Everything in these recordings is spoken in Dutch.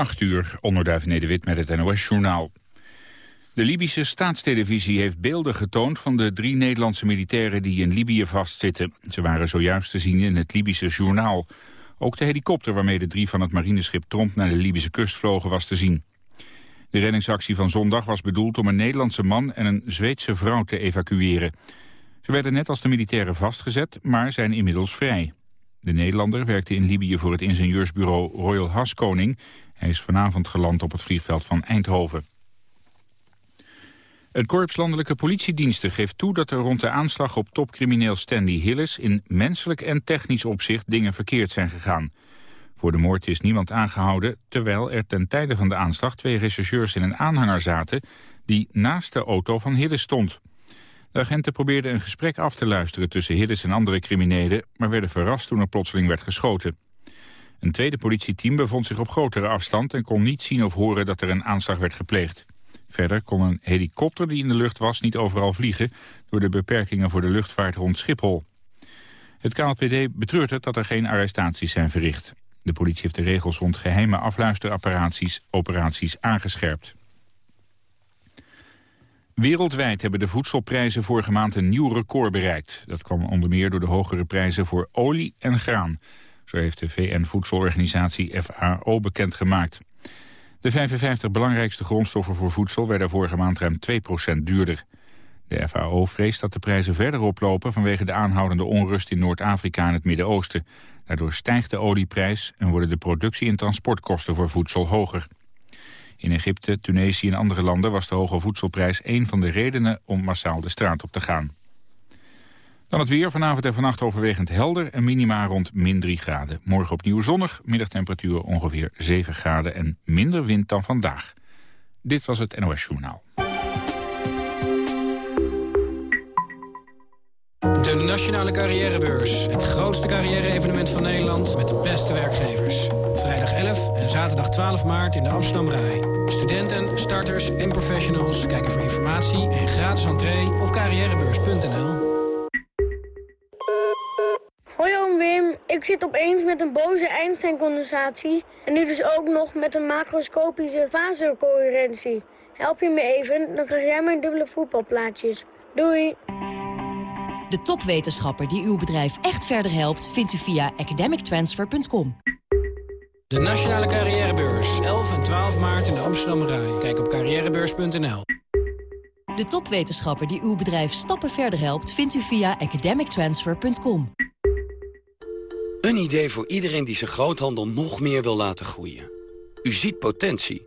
8 uur, onderduif Nederwit met het NOS-journaal. De Libische staatstelevisie heeft beelden getoond van de drie Nederlandse militairen die in Libië vastzitten. Ze waren zojuist te zien in het Libische journaal. Ook de helikopter waarmee de drie van het marineschip Tromp naar de Libische kust vlogen was te zien. De reddingsactie van zondag was bedoeld om een Nederlandse man en een Zweedse vrouw te evacueren. Ze werden net als de militairen vastgezet, maar zijn inmiddels vrij. De Nederlander werkte in Libië voor het ingenieursbureau Royal Haskoning. Hij is vanavond geland op het vliegveld van Eindhoven. Het Korps Landelijke Politiediensten geeft toe dat er rond de aanslag op topcrimineel Stanley Hillis in menselijk en technisch opzicht dingen verkeerd zijn gegaan. Voor de moord is niemand aangehouden, terwijl er ten tijde van de aanslag twee rechercheurs in een aanhanger zaten die naast de auto van Hillis stond. De agenten probeerden een gesprek af te luisteren tussen Hillis en andere criminelen, maar werden verrast toen er plotseling werd geschoten. Een tweede politieteam bevond zich op grotere afstand en kon niet zien of horen dat er een aanslag werd gepleegd. Verder kon een helikopter die in de lucht was niet overal vliegen door de beperkingen voor de luchtvaart rond Schiphol. Het KLPD betreurt het dat er geen arrestaties zijn verricht. De politie heeft de regels rond geheime afluisteroperaties operaties aangescherpt. Wereldwijd hebben de voedselprijzen vorige maand een nieuw record bereikt. Dat kwam onder meer door de hogere prijzen voor olie en graan. Zo heeft de VN-voedselorganisatie FAO bekendgemaakt. De 55 belangrijkste grondstoffen voor voedsel werden vorige maand ruim 2% duurder. De FAO vreest dat de prijzen verder oplopen vanwege de aanhoudende onrust in Noord-Afrika en het Midden-Oosten. Daardoor stijgt de olieprijs en worden de productie- en transportkosten voor voedsel hoger. In Egypte, Tunesië en andere landen was de hoge voedselprijs een van de redenen om massaal de straat op te gaan. Dan het weer, vanavond en vannacht overwegend helder en minima rond min 3 graden. Morgen opnieuw zonnig, middagtemperatuur ongeveer 7 graden en minder wind dan vandaag. Dit was het NOS Journaal. De Nationale Carrièrebeurs. Het grootste carrière-evenement van Nederland met de beste werkgevers. Vrijdag 11 en zaterdag 12 maart in de Amsterdam Rai. Studenten, starters en professionals kijken voor informatie en gratis entree op carrièrebeurs.nl. Hoi oom Wim, ik zit opeens met een boze Einstein-condensatie... en nu dus ook nog met een macroscopische fasecoherentie. Help je me even, dan krijg jij mijn dubbele voetbalplaatjes. Doei! De topwetenschapper die uw bedrijf echt verder helpt... vindt u via academictransfer.com. De Nationale Carrièrebeurs. 11 en 12 maart in de Amsterdam Rai. Kijk op carrièrebeurs.nl. De topwetenschapper die uw bedrijf stappen verder helpt... vindt u via academictransfer.com. Een idee voor iedereen die zijn groothandel nog meer wil laten groeien. U ziet potentie,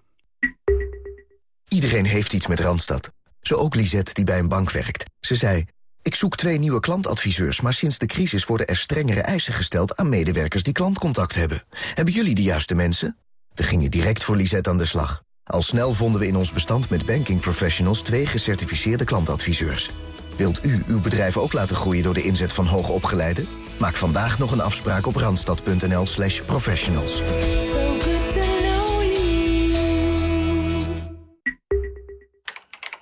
Iedereen heeft iets met Randstad. Zo ook Lisette, die bij een bank werkt. Ze zei, ik zoek twee nieuwe klantadviseurs... maar sinds de crisis worden er strengere eisen gesteld... aan medewerkers die klantcontact hebben. Hebben jullie de juiste mensen? We gingen direct voor Lisette aan de slag. Al snel vonden we in ons bestand met banking professionals... twee gecertificeerde klantadviseurs. Wilt u uw bedrijf ook laten groeien door de inzet van hoogopgeleiden? Maak vandaag nog een afspraak op randstad.nl slash professionals.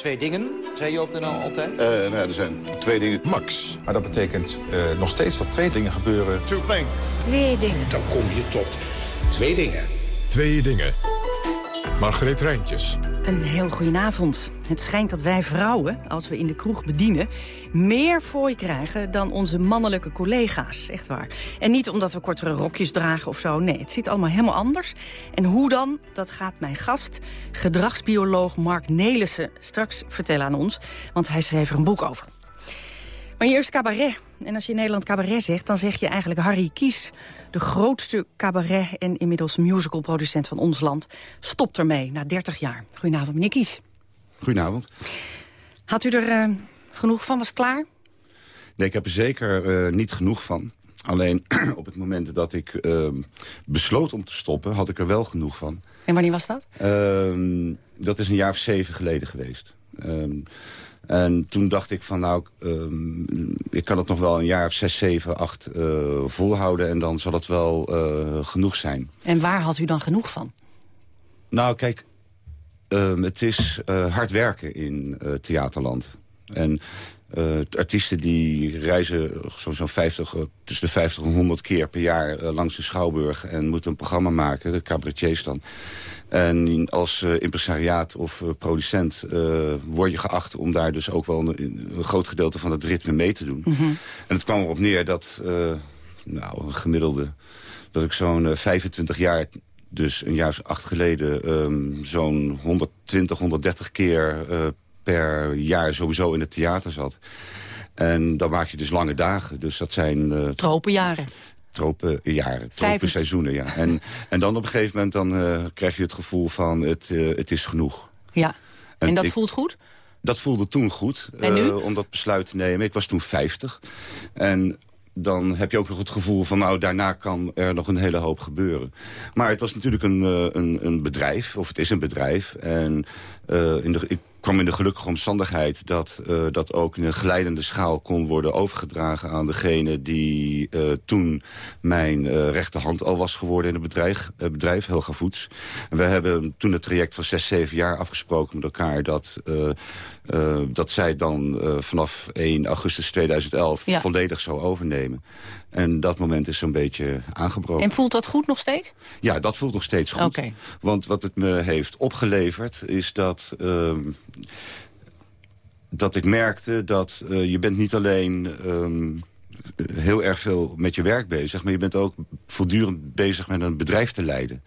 Twee dingen, zei je op de NL altijd? Uh, nou, er zijn twee dingen. Max. Maar dat betekent uh, nog steeds dat twee dingen gebeuren. Two things. Twee dingen. Dan kom je tot twee dingen. Twee dingen. Margreet Rijntjes. Een heel goedenavond. Het schijnt dat wij vrouwen, als we in de kroeg bedienen... meer fooi krijgen dan onze mannelijke collega's. Echt waar. En niet omdat we kortere rokjes dragen of zo. Nee, het zit allemaal helemaal anders. En hoe dan, dat gaat mijn gast, gedragsbioloog Mark Nelissen... straks vertellen aan ons, want hij schreef er een boek over. Maar eerst cabaret. En als je in Nederland cabaret zegt, dan zeg je eigenlijk Harry Kies. De grootste cabaret en inmiddels musicalproducent van ons land. Stopt ermee na 30 jaar. Goedenavond, meneer Kies. Goedenavond. Had u er uh, genoeg van? Was het klaar? Nee, ik heb er zeker uh, niet genoeg van. Alleen op het moment dat ik uh, besloot om te stoppen, had ik er wel genoeg van. En wanneer was dat? Ehm, dat is een jaar of zeven geleden geweest. Ehm, en toen dacht ik van nou, um, ik kan het nog wel een jaar of zes, zeven, acht uh, volhouden. En dan zal het wel uh, genoeg zijn. En waar had u dan genoeg van? Nou kijk, um, het is uh, hard werken in theaterland. En artiesten die reizen zo'n 50, tussen de 50 en 100 keer per jaar langs de Schouwburg. En moeten een programma maken, de cabaretiers dan. En als impresariaat of producent word je geacht om daar dus ook wel een, een, groot gedeelte van het ritme mee te doen. Mm -hmm. En het kwam erop neer dat, nou, een gemiddelde, dat ik zo'n 25 jaar, dus een jaar of acht geleden, um, zo'n 120, 130 keer per jaar sowieso in het theater zat. En dan maak je dus lange dagen. Dus dat zijn... Tropenjaren tropenjaren, tropenseizoenen. Ja. En, en dan op een gegeven moment dan, uh, krijg je het gevoel van het, uh, het is genoeg. Ja, en, en dat ik, voelt goed? Dat voelde toen goed, uh, om dat besluit te nemen. Ik was toen 50. En dan heb je ook nog het gevoel van... nou, daarna kan er nog een hele hoop gebeuren. Maar het was natuurlijk een, een, een bedrijf, of het is een bedrijf. En in de, ik kwam in de gelukkige omstandigheid dat uh, dat ook in een geleidende schaal kon worden overgedragen aan degene die uh, toen mijn uh, rechterhand al was geworden in het bedrijf, bedrijf Helga Voets. En we hebben toen het traject van zes, zeven jaar afgesproken met elkaar dat, dat zij dan vanaf 1 augustus 2011 ja. volledig zou overnemen. En dat moment is zo'n beetje aangebroken. En voelt dat goed nog steeds? Ja, dat voelt nog steeds goed. Okay. Want wat het me heeft opgeleverd is dat... Uh, dat ik merkte dat uh, je bent niet alleen... Um, heel erg veel met je werk bezig... maar je bent ook voortdurend bezig met een bedrijf te leiden.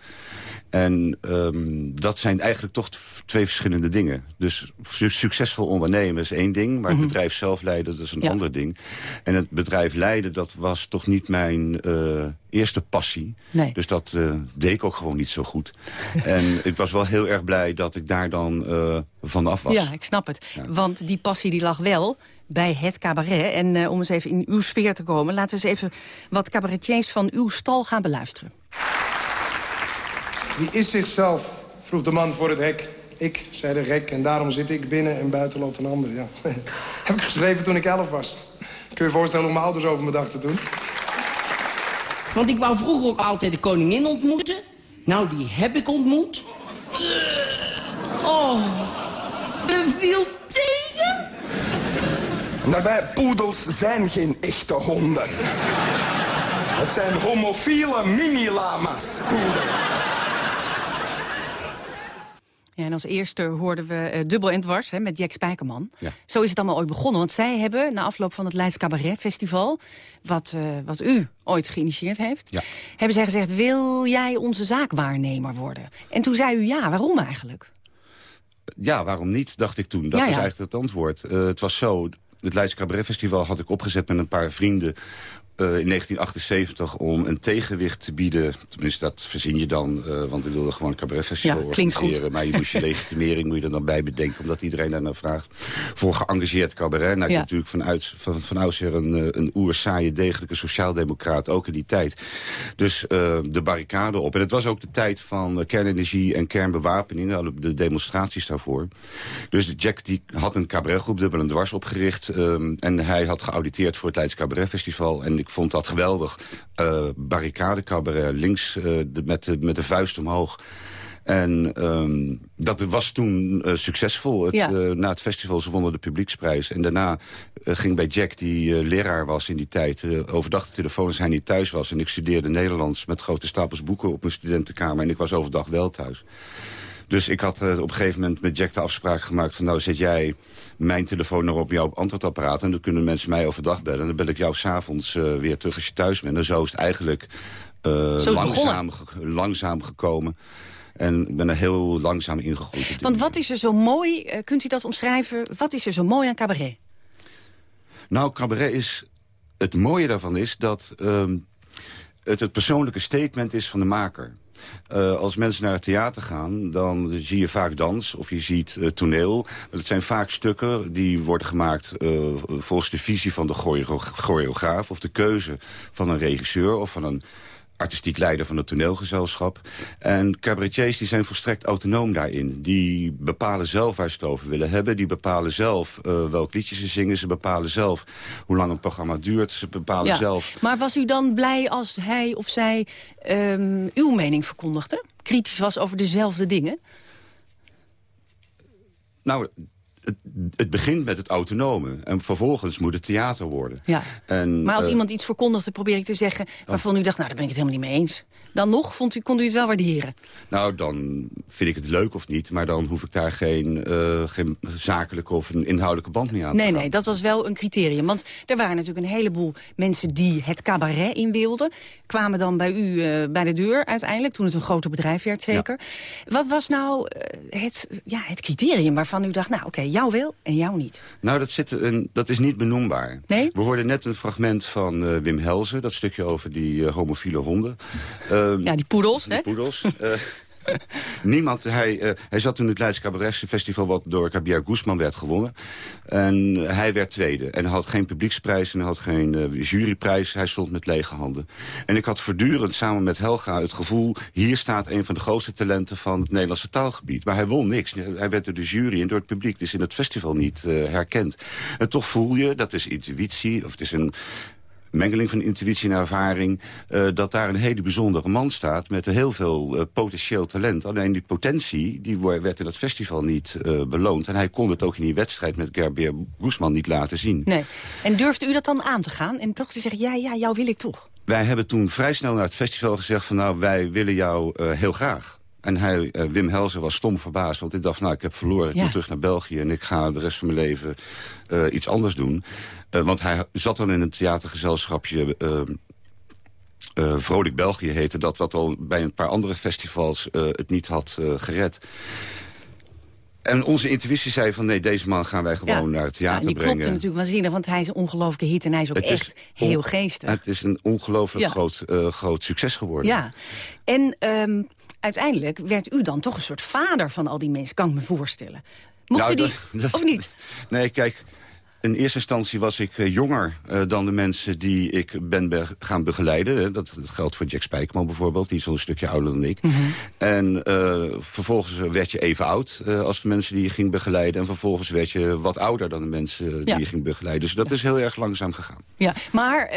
En um, dat zijn eigenlijk toch twee verschillende dingen. Dus succesvol ondernemen is één ding... maar het mm -hmm. bedrijf zelf leiden, dat is een ja. ander ding. En het bedrijf leiden, dat was toch niet mijn uh, eerste passie. Nee. Dus dat uh, deed ik ook gewoon niet zo goed. en ik was wel heel erg blij dat ik daar dan uh, vanaf was. Ja, ik snap het. Ja. Want die passie die lag wel bij het cabaret. En om eens even in uw sfeer te komen... laten we eens even wat cabaretiers van uw stal gaan beluisteren. Wie is zichzelf? vroeg de man voor het hek. Ik, zei de rek, en daarom zit ik binnen en buiten loopt een ander. Ja. heb ik geschreven toen ik elf was. Kun je je voorstellen hoe mijn ouders over me dachten toen? Want ik wou vroeger ook altijd de koningin ontmoeten. Nou, die heb ik ontmoet. Oh, dat viel tegen. En daarbij, poedels zijn geen echte honden. Het zijn homofiele mini-lama's, poedels. Ja, en als eerste hoorden we uh, Dubbel en Dwars hè, met Jack Spijkerman. Ja. Zo is het allemaal ooit begonnen. Want zij hebben, na afloop van het Leids Cabaret Festival... wat, uh, wat u ooit geïnitieerd heeft... Ja. hebben zij gezegd, wil jij onze zaakwaarnemer worden? En toen zei u ja, waarom eigenlijk? Ja, waarom niet, dacht ik toen. Dat ja, was eigenlijk het antwoord. Uh, het was zo, het Leids Cabaret Festival had ik opgezet met een paar vrienden... Uh, in 1978 om een tegenwicht te bieden. Tenminste, dat verzin je dan, uh, want we wilden gewoon een cabaretfestival ja, organiseren. Goed. Maar je moest je legitimering moet je er dan bij bedenken... omdat iedereen daar naar vraagt. Voor geëngageerd cabaret. Nou, ja. ik natuurlijk vanuit, van, van oudsher een, een oersaaie, degelijke sociaaldemocraat... ook in die tijd. Dus uh, de barricade op. En het was ook de tijd van kernenergie en kernbewapening. De demonstraties daarvoor. Dus Jack die had een cabaretgroep, dubbel en dwars, opgericht. Um, en hij had geauditeerd voor het Leids Cabaret Festival... En ik vond dat geweldig. Uh, barricade cabaret, links uh, de, met, de, met de vuist omhoog. En um, dat was toen uh, succesvol. Het, ja. na het festival, ze wonnen de publieksprijs. En daarna ging bij Jack, die leraar was in die tijd... overdag de telefoon als hij niet thuis was. En ik studeerde Nederlands met grote stapels boeken op mijn studentenkamer. En ik was overdag wel thuis. Dus ik had op een gegeven moment met Jack de afspraak gemaakt... van nou zet jij mijn telefoon op jouw antwoordapparaat... en dan kunnen mensen mij overdag bellen. En dan bel ik jou s'avonds uh, weer terug als je thuis bent. En zo is het eigenlijk langzaam, langzaam gekomen. En ik ben er heel langzaam ingegroeid. Want wat is er zo mooi, kunt u dat omschrijven... wat is er zo mooi aan cabaret? Nou, cabaret is... Het mooie daarvan is dat ehm, het het persoonlijke statement is van de maker. Uh, als mensen naar het theater gaan, dan zie je vaak dans of je ziet uh, toneel. Het zijn vaak stukken die worden gemaakt uh, volgens de visie van de choreograaf... of de keuze van een regisseur of van een artistiek leider van het toneelgezelschap. En cabaretiers die zijn volstrekt autonoom daarin. Die bepalen zelf waar ze het over willen hebben. Die bepalen zelf uh, welk liedje ze zingen. Ze bepalen zelf hoe lang een programma duurt. Ze bepalen ja, zelf... Maar was u dan blij als hij of zij um, uw mening verkondigde? Kritisch was over dezelfde dingen? Nou, het, het, begint met het autonome. En vervolgens moet het theater worden. Ja. En, maar als uh, iemand iets verkondigt, dan probeer ik te zeggen... waarvan u dacht, nou, daar ben ik het helemaal niet mee eens dan nog vond u, kon u het wel waarderen? Nou, dan vind ik het leuk of niet. Maar dan hoef ik daar geen, uh, geen zakelijke of een inhoudelijke band mee aan nee, te Nee, nee, dat was wel een criterium. Want er waren natuurlijk een heleboel mensen die het cabaret in wilden. Kwamen dan bij u uh, bij de deur uiteindelijk, toen het een groter bedrijf werd zeker. Ja. Wat was nou uh, het, ja, het criterium waarvan u dacht, nou oké, okay, jou wil en jou niet? Nou, dat, zit een, dat is niet benoembaar. Nee? We hoorden net een fragment van Wim Helzen, dat stukje over die homofiele honden. ja, die poedels, die hè? poedels. uh, niemand, hij, uh, hij zat toen in het Cabaret Festival... wat door Javier Guzman werd gewonnen. En hij werd tweede. En hij had geen publieksprijs en had geen uh, juryprijs. Hij stond met lege handen. En ik had voortdurend samen met Helga het gevoel... hier staat een van de grootste talenten van het Nederlandse taalgebied. Maar hij won niks. Hij werd door de jury en door het publiek dus in het festival niet herkend. En toch voel je, dat is intuïtie... of het is een mengeling van intuïtie en ervaring... Uh, dat daar een hele bijzondere man staat met heel veel uh, potentieel talent. Alleen die potentie die werd in dat festival niet uh, beloond. En hij kon het ook in die wedstrijd met Gerber Guzman niet laten zien. Nee. En durfde u dat dan aan te gaan en toch te zeggen... ja, ja, jou wil ik toch? Wij hebben toen vrij snel naar het festival gezegd van... nou, wij willen jou heel graag. En hij, uh, Wim Helzer was stom verbaasd. Want hij dacht, nou, ik heb verloren. Ik ja. moet terug naar België. En ik ga de rest van mijn leven uh, iets anders doen. Uh, want hij zat dan in een theatergezelschapje... Vrolijk België heette dat, wat al bij een paar andere festivals het niet had gered. En onze intuïtie zei van nee, deze man gaan wij gewoon ja. naar het theater ja, en die brengen. klopte natuurlijk waanzinnig, want hij is een ongelooflijke hit en hij is ook het echt is heel geestig. Het is een ongelooflijk ja. groot, uh, groot succes geworden. Ja, en um, uiteindelijk werd u dan toch een soort vader van al die mensen, kan ik me voorstellen. Mocht nou, u die, dat, dat, of niet? Nee, kijk, in eerste instantie was ik uh, jonger uh, dan de mensen die ik ben be gaan begeleiden. Dat, dat, geldt voor Jack Spijkerman bijvoorbeeld, die is al een stukje ouder dan ik. Mm -hmm. En uh, vervolgens werd je even oud als de mensen die je ging begeleiden. En vervolgens werd je wat ouder dan de mensen ja. die je ging begeleiden. Dus dat is heel erg langzaam gegaan. Ja, maar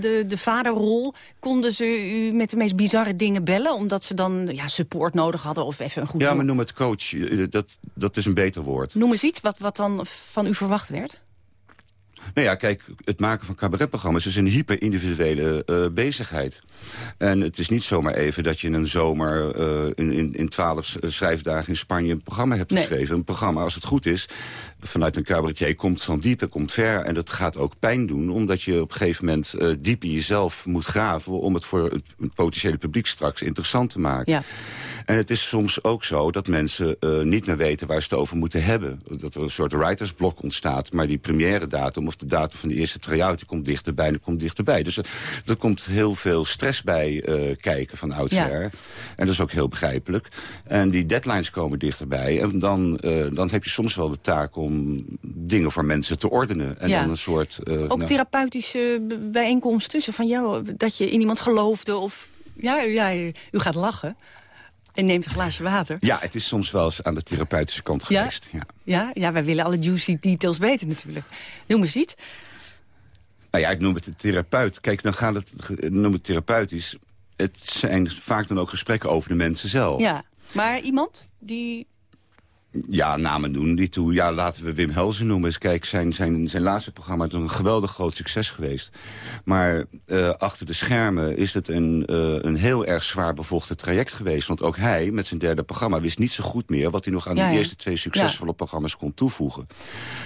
de, de vaderrol, konden ze u met de meest bizarre dingen bellen? Omdat ze dan ja, support nodig hadden of even een goed Ja, maar noem het coach. Dat, dat is een beter woord. Noem eens iets wat, wat dan van u verwacht werd. Nou ja, kijk, het maken van cabaretprogramma's is een hyper-individuele uh, bezigheid. En het is niet zomaar even dat je in een zomer uh, in, in, in twaalf schrijfdagen in Spanje een programma hebt Nee. geschreven. Een programma, als het goed is, vanuit een cabaretier komt van diep en komt ver. En dat gaat ook pijn doen, omdat je op een gegeven moment uh, diep in jezelf moet graven... om het voor het, potentiële publiek straks interessant te maken. Ja. En het is soms ook zo dat mensen uh, niet meer weten waar ze het over moeten hebben. Dat er een soort writersblok ontstaat. Maar die première datum of de datum van de eerste try-out... die komt dichterbij en die komt dichterbij. Dus uh, er komt heel veel stress bij kijken van oudsher. Ja. En dat is ook heel begrijpelijk. En die deadlines komen dichterbij. En dan, dan heb je soms wel de taak om dingen voor mensen te ordenen. En Ja. dan een soort... Uh, Ook nou, therapeutische b- bijeenkomsten tussen van jou, dat je in iemand geloofde of... Ja, ja, u gaat lachen en neemt een glaasje water. ja, het is soms wel eens aan de therapeutische kant geweest. Ja. Ja, ja, wij willen alle juicy details weten natuurlijk. Noem eens iets. Nou ja, ik noem het een therapeut. Kijk, dan gaat het, noem het therapeutisch. Het zijn vaak dan ook gesprekken over de mensen zelf. Ja, maar iemand die... Ja, namen doen die toe. Ja, laten we Wim Helsen noemen. Kijk, zijn, zijn, zijn laatste programma is een geweldig groot succes geweest. Maar uh, achter de schermen is het een, uh, een heel erg zwaar bevochten traject geweest. Want ook hij, met zijn derde programma, wist niet zo goed meer... wat hij nog aan ja, de eerste twee succesvolle ja. programma's kon toevoegen.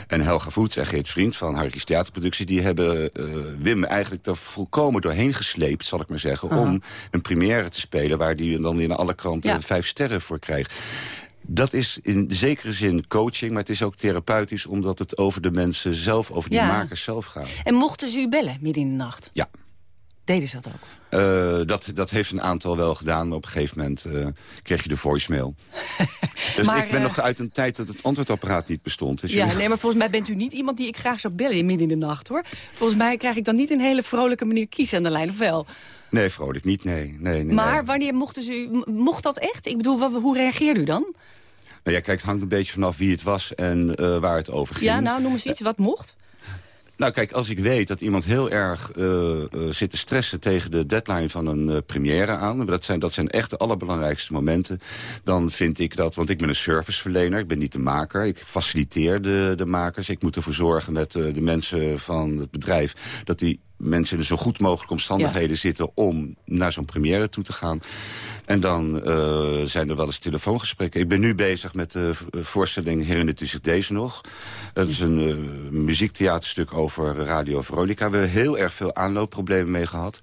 En Helga Voets en Geert Vriend van Harry's Theaterproductie... die hebben uh, Wim eigenlijk er volkomen doorheen gesleept, zal ik maar zeggen... om een première te spelen waar hij dan in alle kranten vijf sterren voor krijgt. Dat is in zekere zin coaching, maar het is ook therapeutisch... omdat het over de mensen zelf, over die makers zelf gaat. En mochten ze u bellen midden in de nacht? Ja. Deden ze dat ook? Uh, dat, dat heeft een aantal wel gedaan, maar op een gegeven moment uh, kreeg je de voicemail. dus maar, ik ben uh, nog uit een tijd dat het antwoordapparaat niet bestond. Dus ja, nee, maar volgens mij bent u niet iemand die ik graag zou bellen midden in de nacht, hoor. Volgens mij krijg ik dan niet een hele vrolijke manier kiezen aan de lijn, of wel? Nee, vrolijk niet, nee. nee, nee maar nee. wanneer mochten ze u... Mocht dat echt? Ik bedoel, wat, hoe reageerde u dan? Nou ja, kijk, het hangt een beetje vanaf wie het was en uh, waar het over ging. Ja, nou, noem eens iets wat mocht. Nou kijk, als ik weet dat iemand heel erg uh, uh, zit te stressen tegen de deadline van een uh, première aan... Dat zijn, dat zijn echt de allerbelangrijkste momenten. Dan vind ik dat, want ik ben een serviceverlener, ik ben niet de maker. Ik faciliteer de, de makers. Ik moet ervoor zorgen met de mensen van het bedrijf... dat die mensen in zo goed mogelijke omstandigheden ja. zitten... om naar zo'n première toe te gaan. En dan uh, zijn er wel eens telefoongesprekken. Ik ben nu bezig met de voorstelling Herinnert u zich deze nog? Dat is een uh, muziektheaterstuk over Radio Veronica. We hebben heel erg veel aanloopproblemen mee gehad.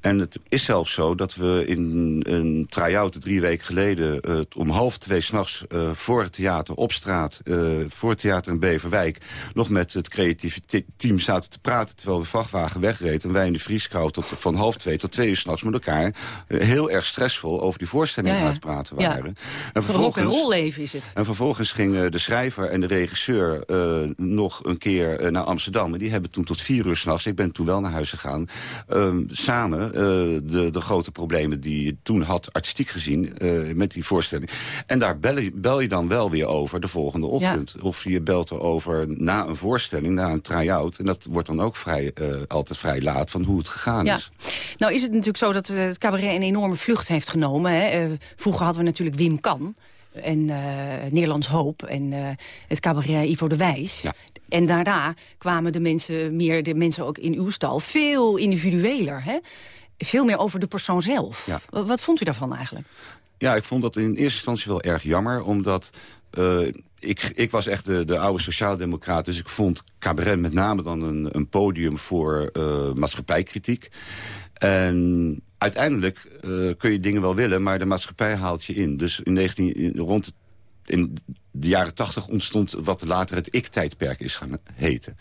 En het is zelfs zo dat we in een try-out drie weken geleden... Uh, om half twee s'nachts voor het theater op straat... voor het theater in Beverwijk... nog met het creatieve team zaten te praten... terwijl de vrachtwagen wegreed en wij in de vrieskou... Tot, van half twee tot twee uur s'nachts met elkaar... heel erg stressvol over die voorstelling ja, aan het praten waren. En vervolgens, leven is het. En vervolgens gingen de schrijver en de regisseur uh, nog een keer naar Amsterdam. En die hebben toen tot vier uur s'nachts, ik ben toen wel naar huis gegaan... Uh, samen uh, de, de grote problemen die je toen had, artistiek gezien, uh, met die voorstelling. En daar bel je, bel je dan wel weer over de volgende ochtend. Of je belt erover na een voorstelling, na een try-out. En dat wordt dan ook vrij, altijd vrij laat van hoe het gegaan ja. is. Nou is het natuurlijk zo dat het cabaret een enorme vlucht heeft genomen. Hè? Uh, vroeger hadden we natuurlijk Wim Kan en uh, Nederlands Hoop en uh, het cabaret Ivo de Wijs. Ja. En daarna kwamen de mensen, meer de mensen ook in uw stal, veel individueler. Hè? Veel meer over de persoon zelf. Ja. Wat vond u daarvan eigenlijk? Ja, ik vond dat in eerste instantie wel erg jammer, omdat... Uh, ik, ik was echt de, de oude sociaaldemocraat, dus ik vond cabaret met name dan een, een podium voor uh, maatschappijkritiek. En uiteindelijk uh, kun je dingen wel willen, maar de maatschappij haalt je in. Dus in 19, in, rond in de jaren tachtig ontstond wat later het ik-tijdperk is gaan heten.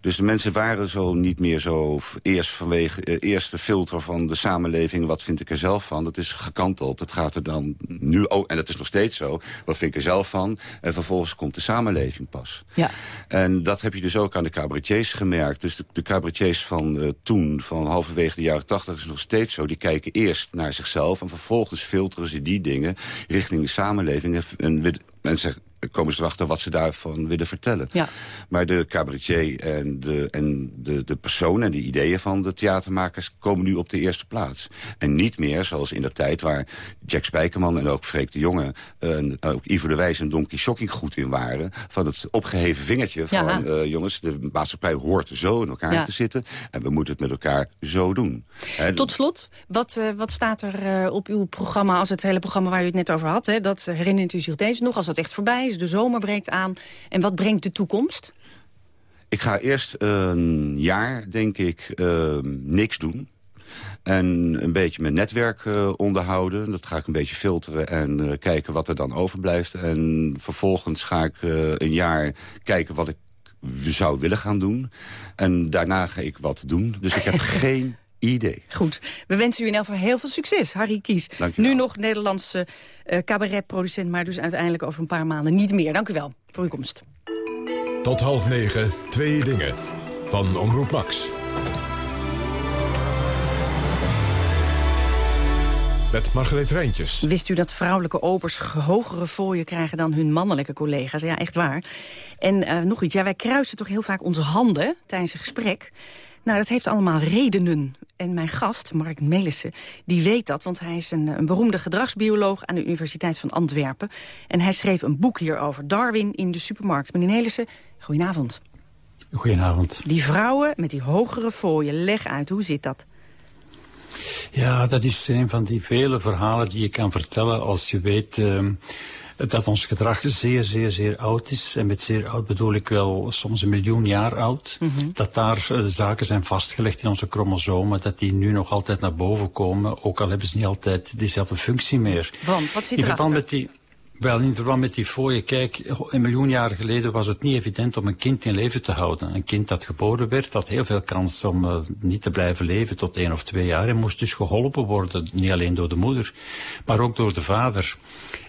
Dus de mensen waren zo niet meer zo eerst vanwege uh, eerst de filter van de samenleving. Wat vind ik er zelf van? Dat is gekanteld. Het gaat er dan nu ook, en dat is nog steeds zo. Wat vind ik er zelf van? En vervolgens komt de samenleving pas. Ja. En dat heb je dus ook aan de cabaretiers gemerkt. Dus de, de cabaretiers van uh, toen, van halverwege de jaren tachtig, is nog steeds zo. Die kijken eerst naar zichzelf en vervolgens filteren ze die dingen richting de samenleving. En mensen komen ze erachter wat ze daarvan willen vertellen. Ja. Maar de cabaretier en, de, en de, de persoon en de ideeën van de theatermakers... komen nu op de eerste plaats. En niet meer zoals in de tijd waar Jack Spijkerman en ook Freek de Jonge... en ook Ivo de Wijs en Donkey Shocking goed in waren... van het opgeheven vingertje van... Ja. Uh, jongens, de maatschappij hoort zo in elkaar ja. te zitten... en we moeten het met elkaar zo doen. He, Tot slot, wat, uh, wat staat er uh, op uw programma... als het hele programma waar u het net over had... Hè, dat herinnert u zich deze nog, als dat echt voorbij de zomer breekt aan. En wat brengt de toekomst? Ik ga eerst een jaar, denk ik, uh, niks doen. En een beetje mijn netwerk uh, onderhouden. Dat ga ik een beetje filteren en uh, kijken wat er dan overblijft. En vervolgens ga ik uh, een jaar kijken wat ik zou willen gaan doen. En daarna ga ik wat doen. Dus ik heb geen idee. Goed. We wensen u in elk geval heel veel succes, Harry Kies. Nu nog Nederlandse uh, cabaretproducent, maar dus uiteindelijk over een paar maanden niet meer. Dank u wel voor uw komst. Tot half negen, twee dingen. Van Omroep Max. Met Margreet Rijntjes. Wist u dat vrouwelijke obers hogere fooien krijgen dan hun mannelijke collega's? Ja, echt waar. En uh, nog iets, ja, wij kruisen toch heel vaak onze handen tijdens een gesprek. Nou, dat heeft allemaal redenen. En mijn gast, Mark Melissen, die weet dat... want hij is een, een, beroemde gedragsbioloog aan de Universiteit van Antwerpen. En hij schreef een boek hierover, Darwin in de supermarkt. Meneer Nelissen, goedenavond. Goedenavond. Die vrouwen met die hogere fooien, leg uit, hoe zit dat? Ja, dat is een van die vele verhalen die je kan vertellen als je weet... Uh, dat ons gedrag zeer, zeer, zeer oud is. En met zeer oud bedoel ik wel soms een miljoen jaar oud. Mm -hmm. Dat daar uh, zaken zijn vastgelegd in onze chromosomen, dat die nu nog altijd naar boven komen, ook al hebben ze niet altijd diezelfde functie meer. Want, wat zit in erachter? Met die, wel, in verband met die fooien, kijk, een miljoen jaar geleden was het niet evident om een kind in leven te houden. Een kind dat geboren werd, had heel veel kans om uh, niet te blijven leven tot één of twee jaar en moest dus geholpen worden, niet alleen door de moeder, maar ook door de vader.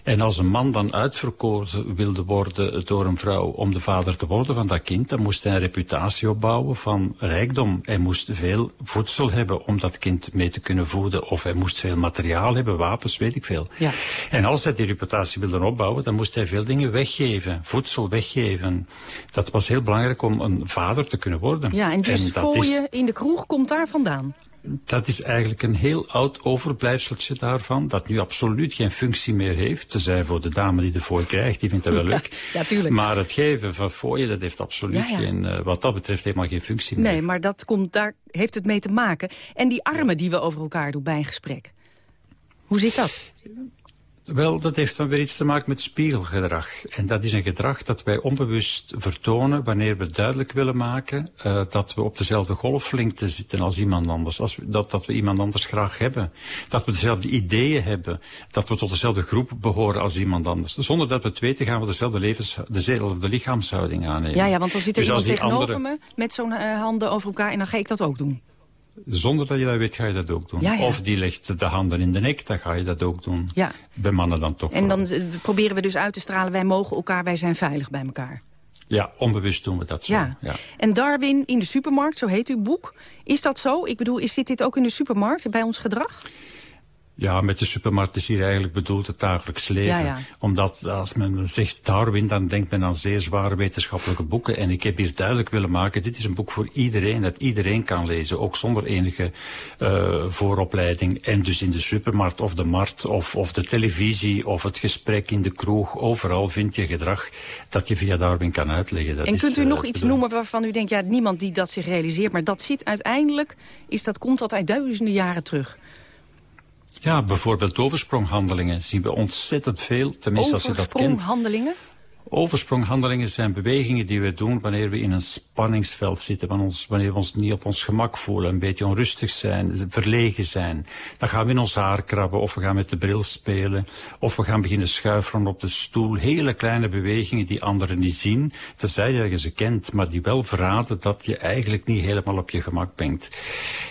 En als een man dan uitverkozen wilde worden door een vrouw om de vader te worden van dat kind, dan moest hij een reputatie opbouwen van rijkdom. Hij moest veel voedsel hebben om dat kind mee te kunnen voeden. Of hij moest veel materiaal hebben, wapens, weet ik veel. Ja. En als hij die reputatie wilde opbouwen, dan moest hij veel dingen weggeven. Voedsel weggeven. Dat was heel belangrijk om een vader te kunnen worden. Ja, en dus en dat is... in de kroeg komt daar vandaan. Dat is eigenlijk een heel oud overblijfseltje daarvan, dat nu absoluut geen functie meer heeft. Tenzij voor de dame die fooi krijgt, die vindt dat wel leuk. Ja. Maar het geven van fooien, dat heeft absoluut Ja, ja. geen, uh, wat dat betreft helemaal geen functie meer. Nee, maar dat komt, daar heeft het mee te maken. En die armen die we over elkaar doen bij een gesprek. Hoe zit dat? Wel, dat heeft dan weer iets te maken met spiegelgedrag. En dat is een gedrag dat wij onbewust vertonen wanneer we duidelijk willen maken uh, dat we op dezelfde golflengte zitten als iemand anders. Als we, dat, dat we iemand anders graag hebben. Dat we dezelfde ideeën hebben. Dat we tot dezelfde groep behoren als iemand anders. Zonder dat we het weten gaan we dezelfde, levens, dezelfde lichaamshouding aannemen. Ja, ja, want dan zit er dus iemand tegenover andere... me met zo'n uh, handen over elkaar en dan ga ik dat ook doen. Zonder dat je dat weet, ga je dat ook doen. Ja, ja. Of die legt de handen in de nek, dan ga je dat ook doen. Ja. Bij mannen dan toch En dan uh, proberen we dus uit te stralen, wij mogen elkaar, wij zijn veilig bij elkaar. Ja, onbewust doen we dat zo. Ja. ja. En Darwin in de supermarkt, zo heet uw boek. Is dat zo? Ik bedoel, is, zit dit ook in de supermarkt, bij ons gedrag? Ja, met de supermarkt is hier eigenlijk bedoeld het dagelijks leven. Ja, ja. Omdat als men zegt Darwin, dan denkt men aan zeer zware wetenschappelijke boeken. En ik heb hier duidelijk willen maken, dit is een boek voor iedereen, dat iedereen kan lezen. Ook zonder enige uh, vooropleiding. En dus in de supermarkt of de markt of, of de televisie of het gesprek in de kroeg. Overal vind je gedrag dat je via Darwin kan uitleggen. Dat en is, kunt u uh, nog iets noemen waarvan u denkt, ja, niemand die dat zich realiseert. Maar dat zit uiteindelijk, is dat, komt dat uit duizenden jaren terug. Ja, bijvoorbeeld overspronghandelingen zien we ontzettend veel. Tenminste, als je dat kent. Overspronghandelingen? Overspronghandelingen zijn bewegingen die we doen wanneer we in een spanningsveld zitten. Wanneer we ons niet op ons gemak voelen, een beetje onrustig zijn, verlegen zijn. Dan gaan we in ons haar krabben of we gaan met de bril spelen. Of we gaan beginnen schuifelen op de stoel. Hele kleine bewegingen die anderen niet zien. Tenzij je ze kent, maar die wel verraden dat je eigenlijk niet helemaal op je gemak bent.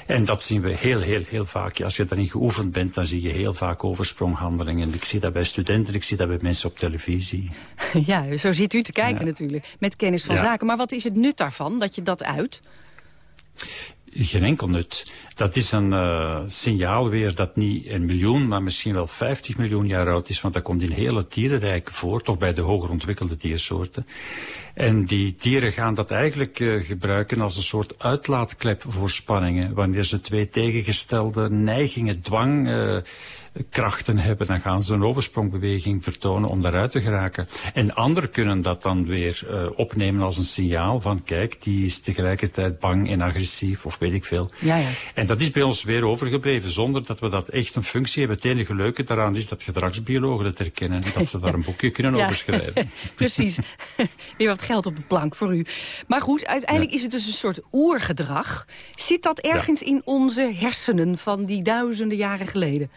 En dat zien we heel, heel, heel vaak. Als je daarin geoefend bent, dan zie je heel vaak overspronghandelingen. Ik zie dat bij studenten, ik zie dat bij mensen op televisie. Ja, zo zit u te kijken ja. natuurlijk, met kennis van ja. zaken. Maar wat is het nut daarvan, dat je dat uit? Geen enkel nut. Dat is een uh, signaal weer dat niet een miljoen, maar misschien wel 50 miljoen jaar oud is. Want dat komt in hele dierenrijken voor, toch bij de hoger ontwikkelde diersoorten. En die dieren gaan dat eigenlijk uh, gebruiken als een soort uitlaatklep voor spanningen. Wanneer ze twee tegengestelde neigingen, dwang... Uh, krachten hebben, dan gaan ze een oversprongbeweging vertonen om daaruit te geraken. En anderen kunnen dat dan weer uh, opnemen als een signaal van kijk, die is tegelijkertijd bang en agressief of weet ik veel. Ja, ja. En dat is bij ons weer overgebleven zonder dat we dat echt een functie hebben. Het enige leuke daaraan is dat gedragsbiologen het herkennen en dat ze daar een boekje kunnen ja. over schrijven. Precies. weer wat geld op de plank voor u. Maar goed, uiteindelijk is het dus een soort oergedrag. Zit dat ergens in onze hersenen van die duizenden jaren geleden?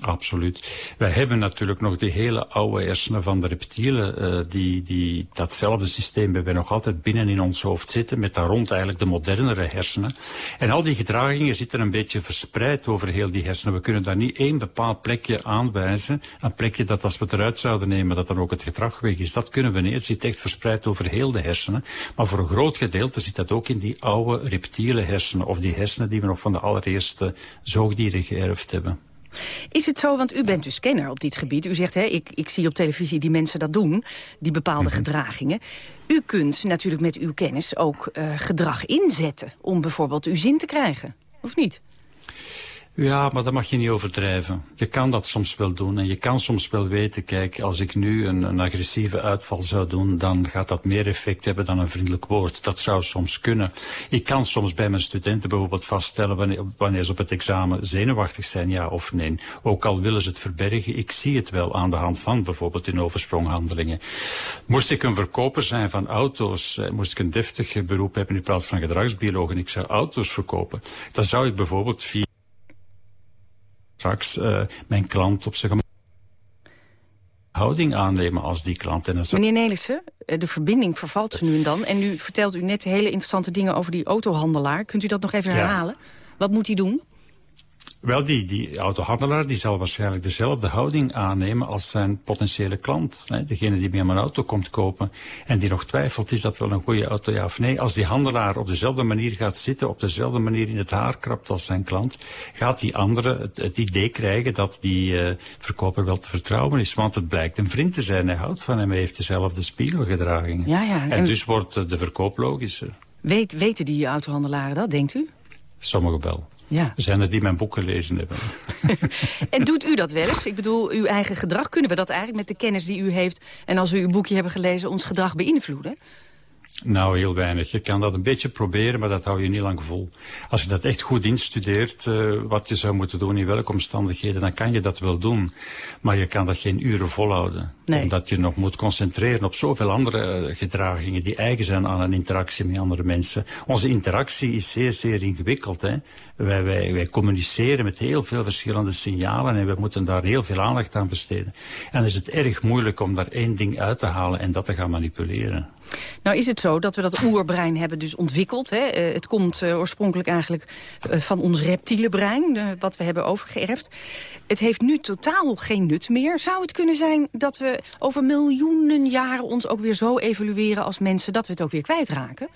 Absoluut. Wij hebben natuurlijk nog die hele oude hersenen van de reptielen. Uh, die, die, datzelfde systeem hebben we nog altijd binnen in ons hoofd zitten. Met daar rond eigenlijk de modernere hersenen. En al die gedragingen zitten een beetje verspreid over heel die hersenen. We kunnen daar niet één bepaald plekje aanwijzen. Een plekje dat als we het eruit zouden nemen, dat dan ook het gedrag weg is. Dat kunnen we niet. Het zit echt verspreid over heel de hersenen. Maar voor een groot gedeelte zit dat ook in die oude reptiele hersenen. Of die hersenen die we nog van de allereerste zoogdieren geërfd hebben. Is het zo, want u bent dus kenner op dit gebied. U zegt, hè, ik, ik zie op televisie die mensen dat doen, die bepaalde mhm. gedragingen. U kunt natuurlijk met uw kennis ook uh, gedrag inzetten... om bijvoorbeeld uw zin te krijgen, of niet? Ja, maar dat mag je niet overdrijven. Je kan dat soms wel doen en je kan soms wel weten, kijk, als ik nu een, een, agressieve uitval zou doen, dan gaat dat meer effect hebben dan een vriendelijk woord. Dat zou soms kunnen. Ik kan soms bij mijn studenten bijvoorbeeld vaststellen wanneer, wanneer ze op het examen zenuwachtig zijn, ja of nee. Ook al willen ze het verbergen, ik zie het wel aan de hand van bijvoorbeeld in overspronghandelingen. Moest ik een verkoper zijn van auto's, eh, moest ik een deftig beroep hebben in plaats van gedragsbioloog en ik zou auto's verkopen, dan zou ik bijvoorbeeld via straks uh, mijn klant op zijn houding aannemen als die klant. En Meneer Nelissen, eh, de verbinding vervalt nu en dan. En nu vertelt u net hele interessante dingen over die autohandelaar. Kunt u dat nog even herhalen? Wat moet hij doen? Wel, die, die autohandelaar die zal waarschijnlijk dezelfde houding aannemen als zijn potentiële klant. Hè? Degene die bij hem een auto komt kopen en die nog twijfelt, is dat wel een goede auto, ja of nee? Als die handelaar op dezelfde manier gaat zitten, op dezelfde manier in het haar krabt als zijn klant, gaat die andere het, idee krijgen dat die uh, verkoper wel te vertrouwen is. Want het blijkt een vriend te zijn, hij houdt van hem, hij heeft dezelfde spiegelgedragingen. Ja, ja, en, en dus wordt de verkoop logischer. Weet, weten die autohandelaren dat, denkt u? Sommigen wel. Ja. Er zijn er die mijn boeken gelezen hebben. en doet u dat wel eens? Ik bedoel, uw eigen gedrag, kunnen we dat eigenlijk met de kennis die u heeft... en als we uw boekje hebben gelezen, ons gedrag beïnvloeden? Nou, heel weinig. Je kan dat een beetje proberen, maar dat hou je niet lang vol. Als je dat echt goed instudeert, uh, wat je zou moeten doen in welke omstandigheden, dan kan je dat wel doen. Maar je kan dat geen uren volhouden. Nee. Omdat je nog moet concentreren op zoveel andere uh, gedragingen die eigen zijn aan een interactie met andere mensen. Onze interactie is zeer, zeer ingewikkeld. Hè? Wij, wij, wij communiceren met heel veel verschillende signalen en we moeten daar heel veel aandacht aan besteden. En dan is het erg moeilijk om daar één ding uit te halen en dat te gaan manipuleren. Nou is het zo dat we dat oerbrein hebben dus ontwikkeld. Hè? Uh, het komt uh, oorspronkelijk eigenlijk uh, van ons reptiele brein, wat we hebben overgeërfd. Het heeft nu totaal geen nut meer. Zou het kunnen zijn dat we over miljoenen jaren ons ook weer zo evolueren als mensen... dat we het ook weer kwijtraken?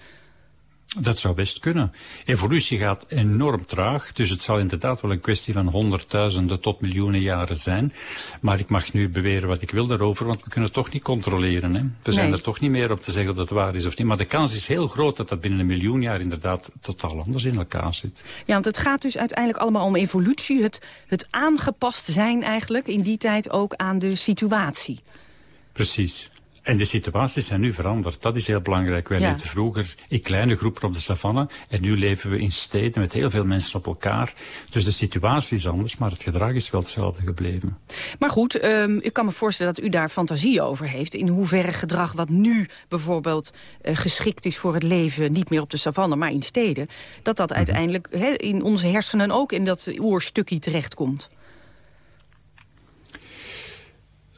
Dat zou best kunnen. Evolutie gaat enorm traag, dus het zal inderdaad wel een kwestie van honderdduizenden tot miljoenen jaren zijn. Maar ik mag nu beweren wat ik wil daarover, want we kunnen het toch niet controleren. Hè? We zijn er toch niet meer op te zeggen dat het waar is of niet. Maar de kans is heel groot dat dat binnen een miljoen jaar inderdaad totaal anders in elkaar zit. Ja, want het gaat dus uiteindelijk allemaal om evolutie. Het, het aangepast zijn eigenlijk in die tijd ook aan de situatie. Precies. En de situaties zijn nu veranderd. Dat is heel belangrijk. Wij ja. leefden vroeger in kleine groepen op de savanne. En nu leven we in steden met heel veel mensen op elkaar. Dus de situatie is anders, maar het gedrag is wel hetzelfde gebleven. Maar goed, um, ik kan me voorstellen dat u daar fantasie over heeft. In hoeverre gedrag wat nu bijvoorbeeld uh, geschikt is voor het leven... niet meer op de savanne, maar in steden... dat dat mhm. uiteindelijk he, in onze hersenen ook in dat oerstukje terechtkomt.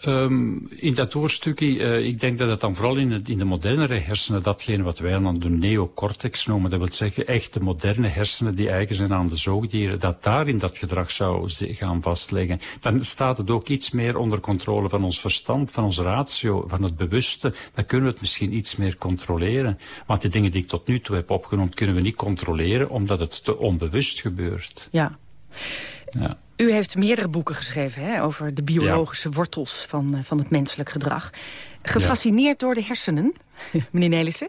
Um, in dat oorstukje, uh, ik denk dat het dan vooral in, het, in de modernere hersenen, datgene wat wij dan de neocortex noemen, dat wil zeggen echt de moderne hersenen die eigen zijn aan de zoogdieren, dat daarin dat gedrag zou gaan vastleggen. Dan staat het ook iets meer onder controle van ons verstand, van ons ratio, van het bewuste. Dan kunnen we het misschien iets meer controleren. Want de dingen die ik tot nu toe heb opgenoemd, kunnen we niet controleren, omdat het te onbewust gebeurt. Ja. ja. U heeft meerdere boeken geschreven hè, over de biologische wortels van, uh, van het menselijk gedrag. Gefascineerd door de hersenen, meneer Nelissen?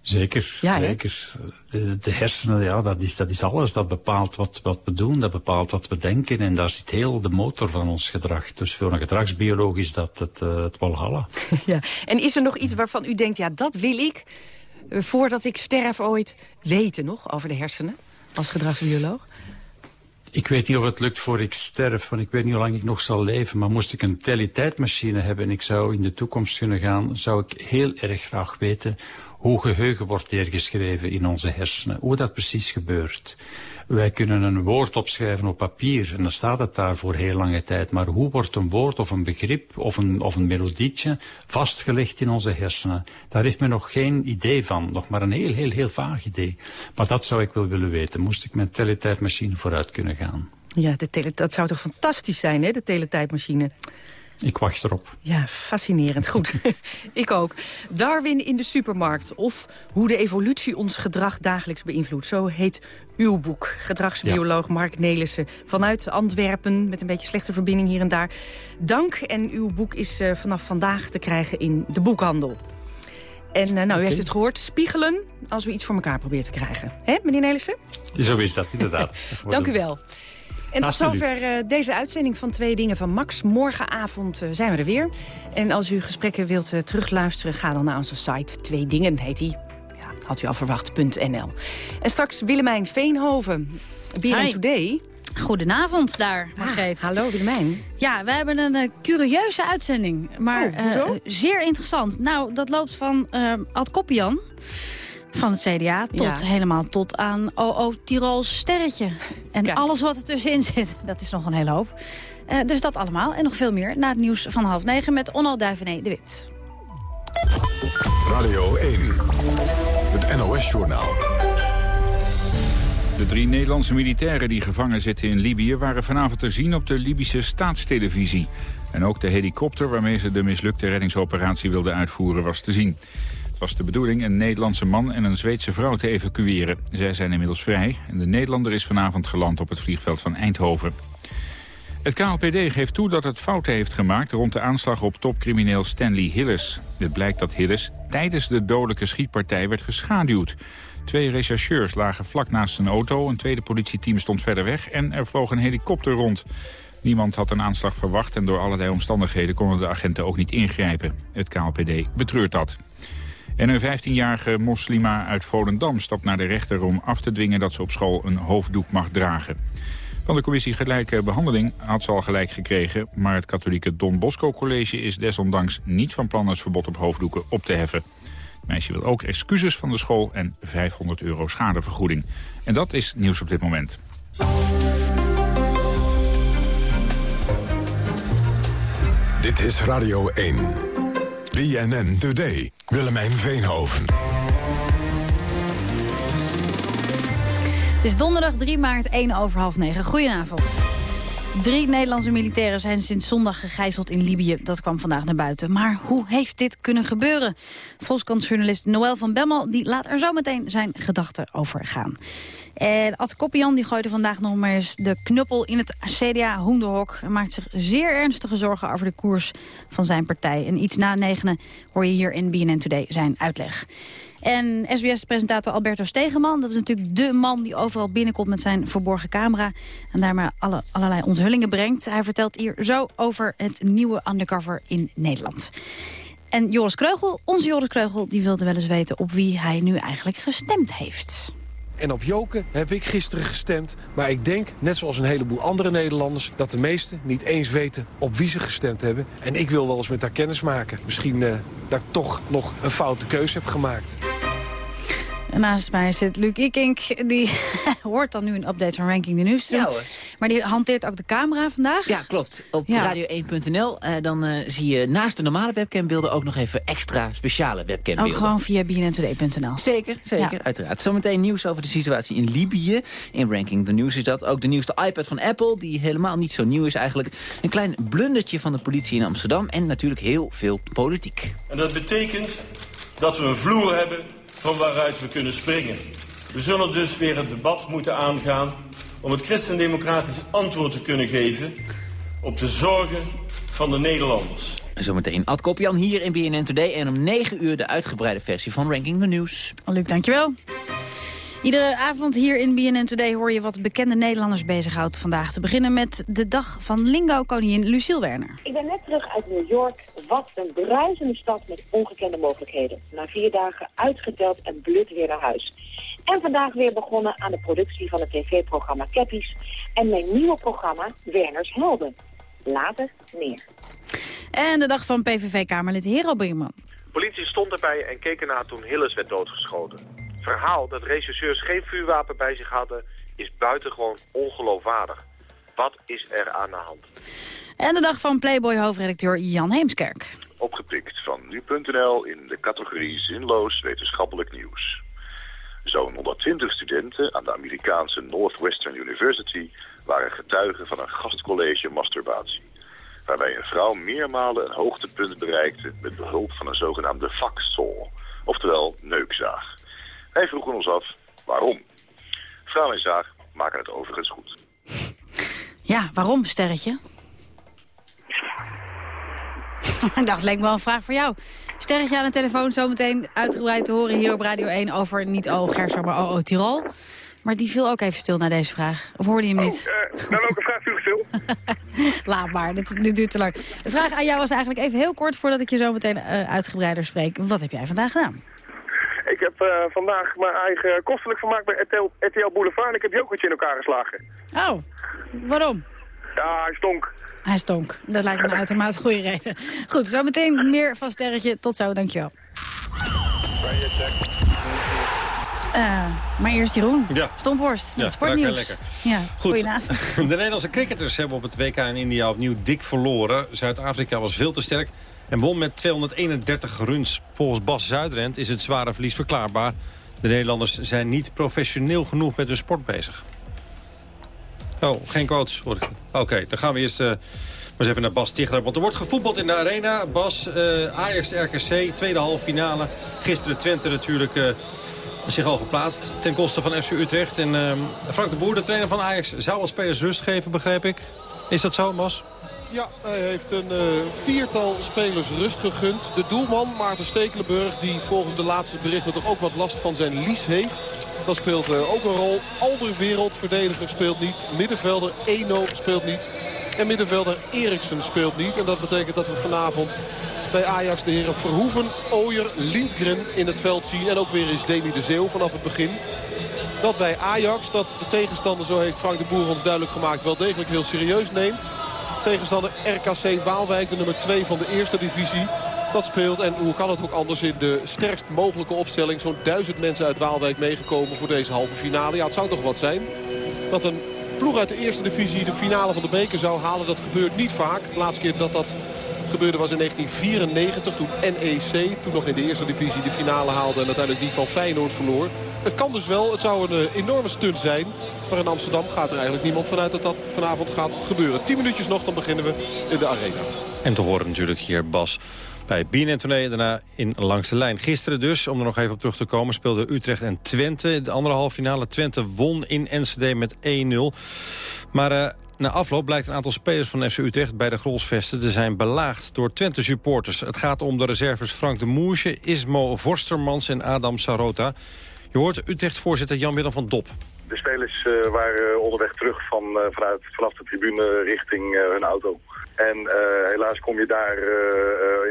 Zeker, ja, zeker. De, de, hersenen, ja, dat is, dat is alles. Dat bepaalt wat, wat we doen, dat bepaalt wat we denken. En daar zit heel de motor van ons gedrag. Dus voor een gedragsbioloog is dat het, uh, het walhalla. ja. En is er nog iets waarvan u denkt, ja, dat wil ik... Uh, voordat ik sterf ooit weten nog over de hersenen als gedragsbioloog? Ik weet niet of het lukt voor ik sterf, want ik weet niet hoe lang ik nog zal leven. Maar moest ik een teletijdmachine hebben en ik zou in de toekomst kunnen gaan, zou ik heel erg graag weten hoe geheugen wordt neergeschreven in onze hersenen. Hoe dat precies gebeurt. Wij kunnen een woord opschrijven op papier en dan staat het daar voor heel lange tijd. Maar hoe wordt een woord of een begrip of een, of een melodietje vastgelegd in onze hersenen? Daar heeft men nog geen idee van. Nog maar een heel, heel, heel vaag idee. Maar dat zou ik wel willen weten. Moest ik met teletijdmachine vooruit kunnen gaan. Ja, de dat zou toch fantastisch zijn, hè, de teletijdmachine? Ik wacht erop. Ja, fascinerend. Goed. ik ook. Darwin in de supermarkt. Of hoe de evolutie ons gedrag dagelijks beïnvloedt. Zo heet uw boek. Gedragsbioloog Mark Nelissen vanuit Antwerpen... met een beetje slechte verbinding hier en daar. Dank en uw boek is uh, vanaf vandaag te krijgen in de boekhandel. En uh, nou, u heeft het gehoord, spiegelen als we iets voor elkaar proberen te krijgen. Hè, meneer Nelissen? Zo is dat, inderdaad. Dank u wel. En tot zover uh, deze uitzending van Twee Dingen van Max. Morgenavond uh, zijn we er weer. En als u gesprekken wilt uh, terugluisteren, ga dan naar onze site. Twee Dingen heet die. Ja, had u al verwacht.nl. En straks Willemijn Veenhoven, BNN Today... Goedenavond daar, Margreet. Ah, hallo Willemijn. Ja, we hebben een uh, curieuze uitzending, maar oh, uh, zeer interessant. Nou, dat loopt van uh, Ad Koppian van het CDA tot Ja. helemaal tot aan OO Tirols sterretje. En Kijk. alles wat er tussenin zit, dat is nog een hele hoop. Eh, dus dat allemaal en nog veel meer na het nieuws van half negen met Onno Duivené de Wit. Radio 1. Het NOS-journaal. De drie Nederlandse militairen die gevangen zitten in Libië... waren vanavond te zien op de Libische staatstelevisie. En ook de helikopter waarmee ze de mislukte reddingsoperatie wilden uitvoeren was te zien. Was de bedoeling een Nederlandse man en een Zweedse vrouw te evacueren. Zij zijn inmiddels vrij en de Nederlander is vanavond geland op het vliegveld van Eindhoven. Het KLPD geeft toe dat het fouten heeft gemaakt rond de aanslag op topcrimineel Stanley Hillis. Het blijkt dat Hillis tijdens de dodelijke schietpartij werd geschaduwd. Twee rechercheurs lagen vlak naast zijn auto, een tweede politieteam stond verder weg en er vloog een helikopter rond. Niemand had een aanslag verwacht en door allerlei omstandigheden konden de agenten ook niet ingrijpen. Het KLPD betreurt dat. En een 15-jarige moslima uit Volendam stapt naar de rechter om af te dwingen dat ze op school een hoofddoek mag dragen. Van de commissie Gelijke Behandeling had ze al gelijk gekregen... maar het katholieke Don Bosco College is desondanks niet van plan... het verbod op hoofddoeken op te heffen. Het meisje wil ook excuses van de school en 500 euro schadevergoeding. En dat is nieuws op dit moment. Dit is Radio 1. BNN Today. Willemijn Veenhoven. Het is donderdag 3 maart, 1 over half 9. Goedenavond. Drie Nederlandse militairen zijn sinds zondag gegijzeld in Libië. Dat kwam vandaag naar buiten. Maar hoe heeft dit kunnen gebeuren? Volkskrantjournalist Noël van Bemmel die laat er zo meteen zijn gedachten over gaan. En Ad Koppian die gooide vandaag nog maar eens de knuppel in het CDA-hoenderhok... en maakt zich zeer ernstige zorgen over de koers van zijn partij. En iets na negenen hoor je hier in BNN Today zijn uitleg. En SBS-presentator Alberto Stegeman, dat is natuurlijk de man die overal binnenkomt met zijn verborgen camera. En daarmee alle, allerlei onthullingen brengt. Hij vertelt hier zo over het nieuwe undercover in Nederland. En Joris Kreugel, onze Joris Kreugel, die wilde wel eens weten op wie hij nu eigenlijk gestemd heeft. En op Joken heb ik gisteren gestemd. Maar ik denk, net zoals een heleboel andere Nederlanders... dat de meesten niet eens weten op wie ze gestemd hebben. En ik wil wel eens met haar kennis maken. Misschien eh, dat ik toch nog een foute keuze heb gemaakt. En naast mij zit Luc Ikink. Die hoort dan nu een update van Ranking the doen. Ja, hoor. Maar die hanteert ook de camera vandaag. Ja, klopt. Op Ja. radio1.nl eh, dan eh, zie je naast de normale webcambeelden ook nog even extra speciale webcambeelden. Ook gewoon via bnntoday.nl. Zeker, zeker, Ja. uiteraard. Zometeen nieuws over de situatie in Libië. In Ranking the News is dat ook de nieuwste iPad van Apple... die helemaal niet zo nieuw is eigenlijk. Een klein blundertje van de politie in Amsterdam... en natuurlijk heel veel politiek. En dat betekent dat we een vloer hebben van waaruit we kunnen springen. We zullen dus weer het debat moeten aangaan om het christendemocratisch antwoord te kunnen geven op de zorgen van de Nederlanders. Zometeen Ad Kopjan hier in BNN Today... en om 9 uur de uitgebreide versie van Ranking the News. Luc, dankjewel. Iedere avond hier in BNN Today hoor je wat bekende Nederlanders bezighoudt vandaag. Te beginnen met de dag van Lingo-koningin Lucille Werner. Ik ben net terug uit New York. Wat een bruisende stad met ongekende mogelijkheden. Na vier dagen uitgeteld en blut weer naar huis. En vandaag weer begonnen aan de productie van het tv-programma Cappies. En mijn nieuwe programma Werners Helden. Later meer. En de dag van PVV-kamerlid Hero Brinkman. Politie stond erbij en keek ernaar toen Hilles werd doodgeschoten. Het verhaal dat rechercheurs geen vuurwapen bij zich hadden is buitengewoon ongeloofwaardig. Wat is er aan de hand? En de dag van Playboy-hoofdredacteur Jan Heemskerk. Opgepikt van nu.nl in de categorie zinloos wetenschappelijk nieuws. Zo'n 120 studenten aan de Amerikaanse Northwestern University waren getuigen van een gastcollege masturbatie. waarbij een vrouw meermalen een hoogtepunt bereikte met behulp van een zogenaamde vaksol, oftewel neukzaag. Wij vroegen ons af waarom. Vrouw en zaag maken het overigens goed. Ja, waarom, sterretje? Dacht, leek me wel een vraag voor jou. Sterretje aan de telefoon zometeen uitgebreid te horen hier op Radio 1 over niet O Gerso, maar O, o Tirol. Maar die viel ook even stil naar deze vraag. Of hoorde je hem niet? Uh, dan ook een vraag viel stil. Laat maar, dit, dit, duurt te lang. De vraag aan jou was eigenlijk even heel kort voordat ik je zo meteen uh, uitgebreider spreek. Wat heb jij vandaag gedaan? Ik heb uh, vandaag mijn eigen kostelijk vermaakt bij RTL Boulevard en ik heb Jokertje in elkaar geslagen. Oh, waarom? Ja, hij stonk. Hij stonk. Dat lijkt me een uitermate goede reden. Goed, zometeen meer van Sterretje. Tot zo, dankjewel. Uh, maar eerst Jeroen. Ja. Stomphorst, ja, sportnieuws. Lekker. Ja, Goed. Goedenavond. De Nederlandse cricketers hebben op het WK in India opnieuw dik verloren. Zuid-Afrika was veel te sterk en won met 231 runs. Volgens Bas Zuidrent is het zware verlies verklaarbaar. De Nederlanders zijn niet professioneel genoeg met hun sport bezig. Oh, geen quotes. Oké, dan gaan we eerst... Uh, maar eens even naar Bas Tichler. Want er wordt gevoetbald in de arena. Bas, uh, Ajax-RKC, tweede halve finale. Gisteren Twente natuurlijk uh, zich al geplaatst ten koste van FC Utrecht. En Frank de Boer, de trainer van Ajax, zou als spelers rust geven, begreep ik. Is dat zo, Bas? Ja, hij heeft een uh, viertal spelers rust gegund. De doelman, Maarten Stekelenburg, die volgens de laatste berichten toch ook wat last van zijn lies heeft. Dat speelt uh, ook een rol. Alderwereld, verdediger, speelt niet. Middenvelder Eno speelt niet. En middenvelder Eriksen speelt niet. En dat betekent dat we vanavond bij Ajax de heren Verhoeven, Ooyer, Lindgren in het veld zien. En ook weer eens Demi de Zeeuw vanaf het begin. Dat bij Ajax, dat de tegenstander, zo heeft Frank de Boer ons duidelijk gemaakt, wel degelijk heel serieus neemt. Tegenstander RKC Waalwijk, de nummer 2 van de eerste divisie. Dat speelt en hoe kan het ook anders in de sterkst mogelijke opstelling. Zo'n duizend mensen uit Waalwijk meegekomen voor deze halve finale. Ja, het zou toch wat zijn dat een ploeg uit de eerste divisie de finale van de beker zou halen. Dat gebeurt niet vaak. De laatste keer dat dat gebeurde was in 1994. Toen NEC, toen nog in de eerste divisie, de finale haalde. En uiteindelijk die van Feyenoord verloor. Het kan dus wel. Het zou een uh, enorme stunt zijn. Maar in Amsterdam gaat er eigenlijk niemand vanuit dat dat vanavond gaat gebeuren. 10 minuutjes nog, dan beginnen we in de arena. En te horen natuurlijk hier Bas bij BNN Tournee. Daarna in Langs de Lijn. Gisteren dus, om er nog even op terug te komen, speelde Utrecht en Twente. De andere finale. Twente won in Enschede met 1-0. Maar... Uh, na afloop blijkt een aantal spelers van FC Utrecht bij de Grolsvesten te zijn belaagd door Twente supporters. Het gaat om de reserves Frank de Moersje, Ismo Vorstermans en Adam Sarota. Je hoort Utrecht-voorzitter Jan-Willem van Dop. De spelers uh, waren onderweg terug van, uh, vanuit, vanaf de tribune richting uh, hun auto. En helaas kom je daar,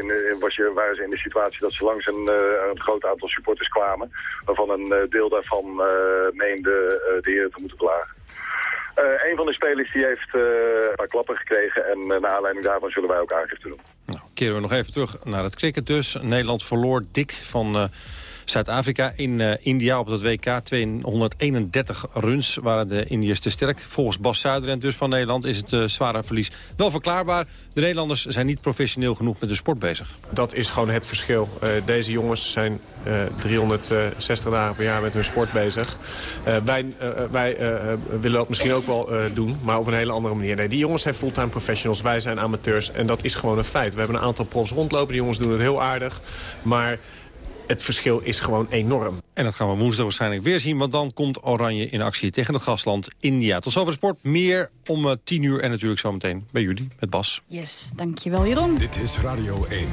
in, was je, waren ze in de situatie dat ze langs een, een groot aantal supporters kwamen. Waarvan een deel daarvan meende de heren te moeten klagen. Een van de spelers die heeft een paar klappen gekregen en naar aanleiding daarvan zullen wij ook aangifte doen. Nou, keren we nog even terug naar het cricket dus. Nederland verloor dik van Zuid-Afrika in India op het WK. 231 runs waren de Indiërs te sterk. Volgens Bas Zuiderend dus van Nederland is het zware verlies wel verklaarbaar. De Nederlanders zijn niet professioneel genoeg met de sport bezig. Dat is gewoon het verschil. Uh, deze jongens zijn uh, 360 dagen per jaar met hun sport bezig. Wij wij willen dat misschien ook wel doen, maar op een hele andere manier. Nee, die jongens zijn fulltime professionals, wij zijn amateurs. En dat is gewoon een feit. We hebben een aantal profs rondlopen, die jongens doen het heel aardig. Maar het verschil is gewoon enorm. En dat gaan we woensdag waarschijnlijk weer zien... want dan komt Oranje in actie tegen het gastland India. Tot zover de sport. Meer om uh, 10 uur en natuurlijk zometeen bij jullie met Bas. Yes, dankjewel Jeroen. Dit is Radio 1.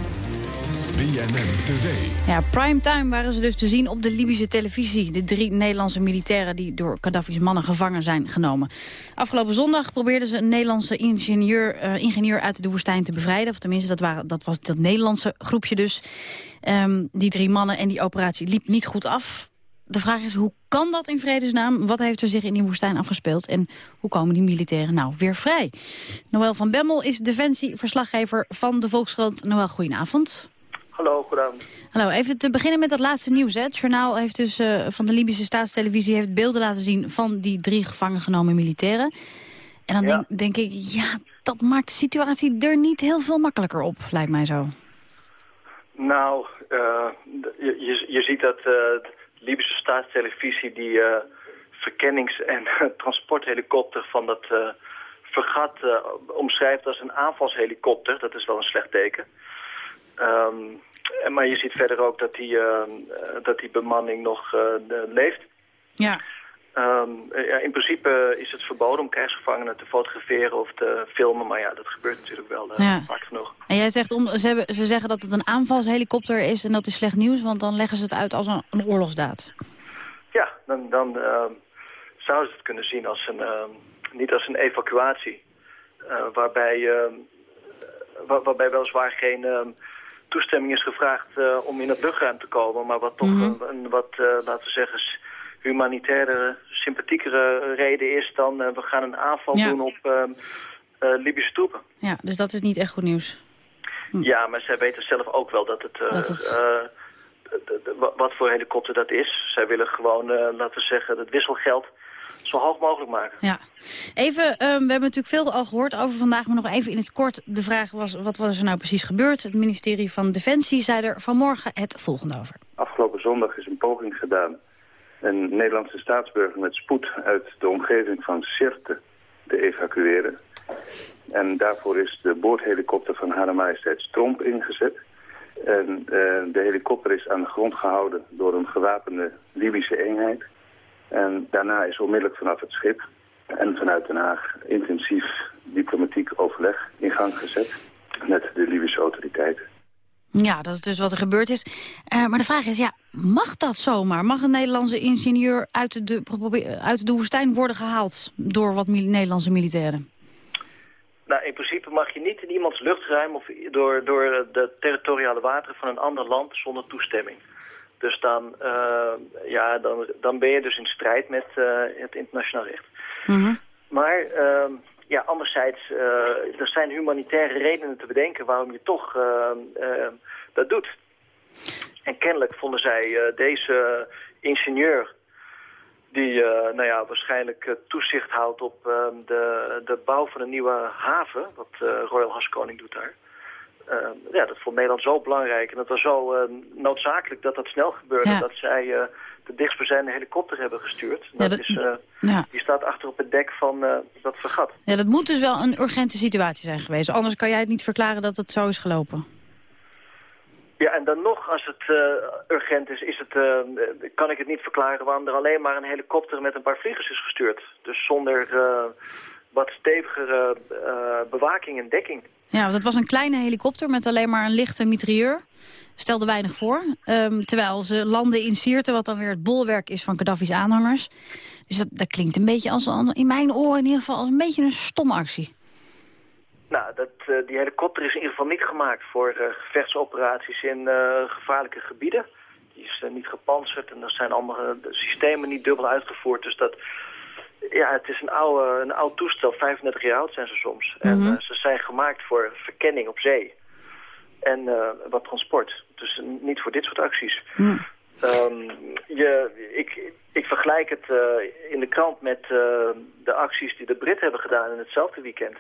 BNN Today. Ja, primetime waren ze dus te zien op de Libische televisie. De drie Nederlandse militairen die door Gaddafi's mannen gevangen zijn genomen. Afgelopen zondag probeerden ze een Nederlandse ingenieur, uh, ingenieur uit de woestijn te bevrijden. Of tenminste, dat, waren, dat was dat Nederlandse groepje dus. Um, die drie mannen en die operatie liep niet goed af. De vraag is, hoe kan dat in vredesnaam? Wat heeft er zich in die woestijn afgespeeld? En hoe komen die militairen nou weer vrij? Noël van Bemmel is defensieverslaggever van de Volkskrant. Noël, goedenavond. Hallo, goedenavond. Hallo, even te beginnen met dat laatste nieuws. Hè. Het journaal heeft dus, uh, van de Libische staatstelevisie heeft beelden laten zien... van die drie gevangen genomen militairen. En dan ja. denk, denk ik, ja, dat maakt de situatie er niet heel veel makkelijker op, lijkt mij zo. Nou, uh, je, je, je, ziet dat uh, de Libische staatstelevisie die verkennings- en transporthelikopter van dat vergat omschrijft als een aanvalshelikopter. Dat is wel een slecht teken. Um, maar je ziet verder ook dat die, uh, dat die bemanning nog uh, leeft. Ja. Um, ja. In principe is het verboden om krijgsgevangenen te fotograferen of te filmen. Maar ja, dat gebeurt natuurlijk wel uh, ja. vaak genoeg. En jij zegt, om, ze, hebben, ze zeggen dat het een aanvalshelikopter is en dat is slecht nieuws. Want dan leggen ze het uit als een, een oorlogsdaad. Ja, dan, dan zouden ze het kunnen zien als een, niet als een evacuatie. waarbij, waar, waarbij weliswaar geen toestemming is gevraagd uh, om in het luchtruim te komen. Maar wat toch mm -hmm. een, een, wat, uh, laten we zeggen, humanitaire, sympathiekere reden is dan uh, we gaan een aanval ja. doen op Libische troepen. Ja, dus dat is niet echt goed nieuws. Hm. Ja, maar zij weten zelf ook wel dat het... dat het... wat voor helikopter dat is. Zij willen gewoon, laten we zeggen, het wisselgeld zo hoog mogelijk maken. Ja. Even, um, we hebben natuurlijk veel al gehoord over vandaag, maar nog even in het kort. De vraag was, wat was er nou precies gebeurd? Het ministerie van Defensie zei er vanmorgen het volgende over. Afgelopen zondag is een poging gedaan een Nederlandse staatsburger met spoed uit de omgeving van Sirte te evacueren. En daarvoor is de boordhelikopter van Hare Majesteit Stromp ingezet. En uh, de helikopter is aan de grond gehouden door een gewapende Libische eenheid. En daarna is onmiddellijk vanaf het schip en vanuit Den Haag intensief diplomatiek overleg in gang gezet met de Libische autoriteiten. Ja, dat is dus wat er gebeurd is. Uh, maar de vraag is, ja, mag dat zomaar? Mag een Nederlandse ingenieur uit de, uit de woestijn worden gehaald door wat mil Nederlandse militairen? Nou, in principe mag je niet in iemands luchtruim of door, door de territoriale wateren van een ander land zonder toestemming. Dus dan, uh, ja, dan, dan ben je dus in strijd met uh, het internationaal recht. Mm -hmm. Maar uh, ja, anderzijds, er zijn humanitaire redenen te bedenken waarom je toch dat doet. En kennelijk vonden zij deze ingenieur die nou ja, waarschijnlijk toezicht houdt op de, de bouw van een nieuwe haven, wat Royal Haskoning doet daar. Uh, ja, dat vond Nederland zo belangrijk en het was zo uh, noodzakelijk dat dat snel gebeurde. Ja. Dat zij uh, de dichtstbijzijnde helikopter hebben gestuurd. Ja, dat dat- is, ja. Die staat achter op het dek van dat vergat. Ja, dat moet dus wel een urgente situatie zijn geweest. Anders kan jij het niet verklaren dat het zo is gelopen. Ja, en dan nog, als het urgent is, is het, kan ik het niet verklaren waarom er alleen maar een helikopter met een paar vliegers is gestuurd. Dus zonder wat stevigere bewaking en dekking. Ja, want het was een kleine helikopter met alleen maar een lichte mitrailleur. Stelde weinig voor. Ehm, terwijl ze landen in Sirte, wat dan weer het bolwerk is van Gaddafi's aanhangers. Dus dat, dat klinkt een beetje als, in mijn oren in ieder geval, als een beetje een stomme actie. Nou, dat, eh, die helikopter is in ieder geval niet gemaakt voor eh, gevechtsoperaties in eh, gevaarlijke gebieden. Die is niet gepantserd en er zijn allemaal systemen niet dubbel uitgevoerd. Dus dat, ja, het is een, oude, een oud toestel, 35 jaar oud zijn ze soms. En Mhm. eh, ze zijn gemaakt voor verkenning op zee. En eh, wat transport. Dus niet voor dit soort acties. Ehm, je, ik, ik vergelijk het eh, in de krant met de acties die de Britten hebben gedaan in hetzelfde weekend.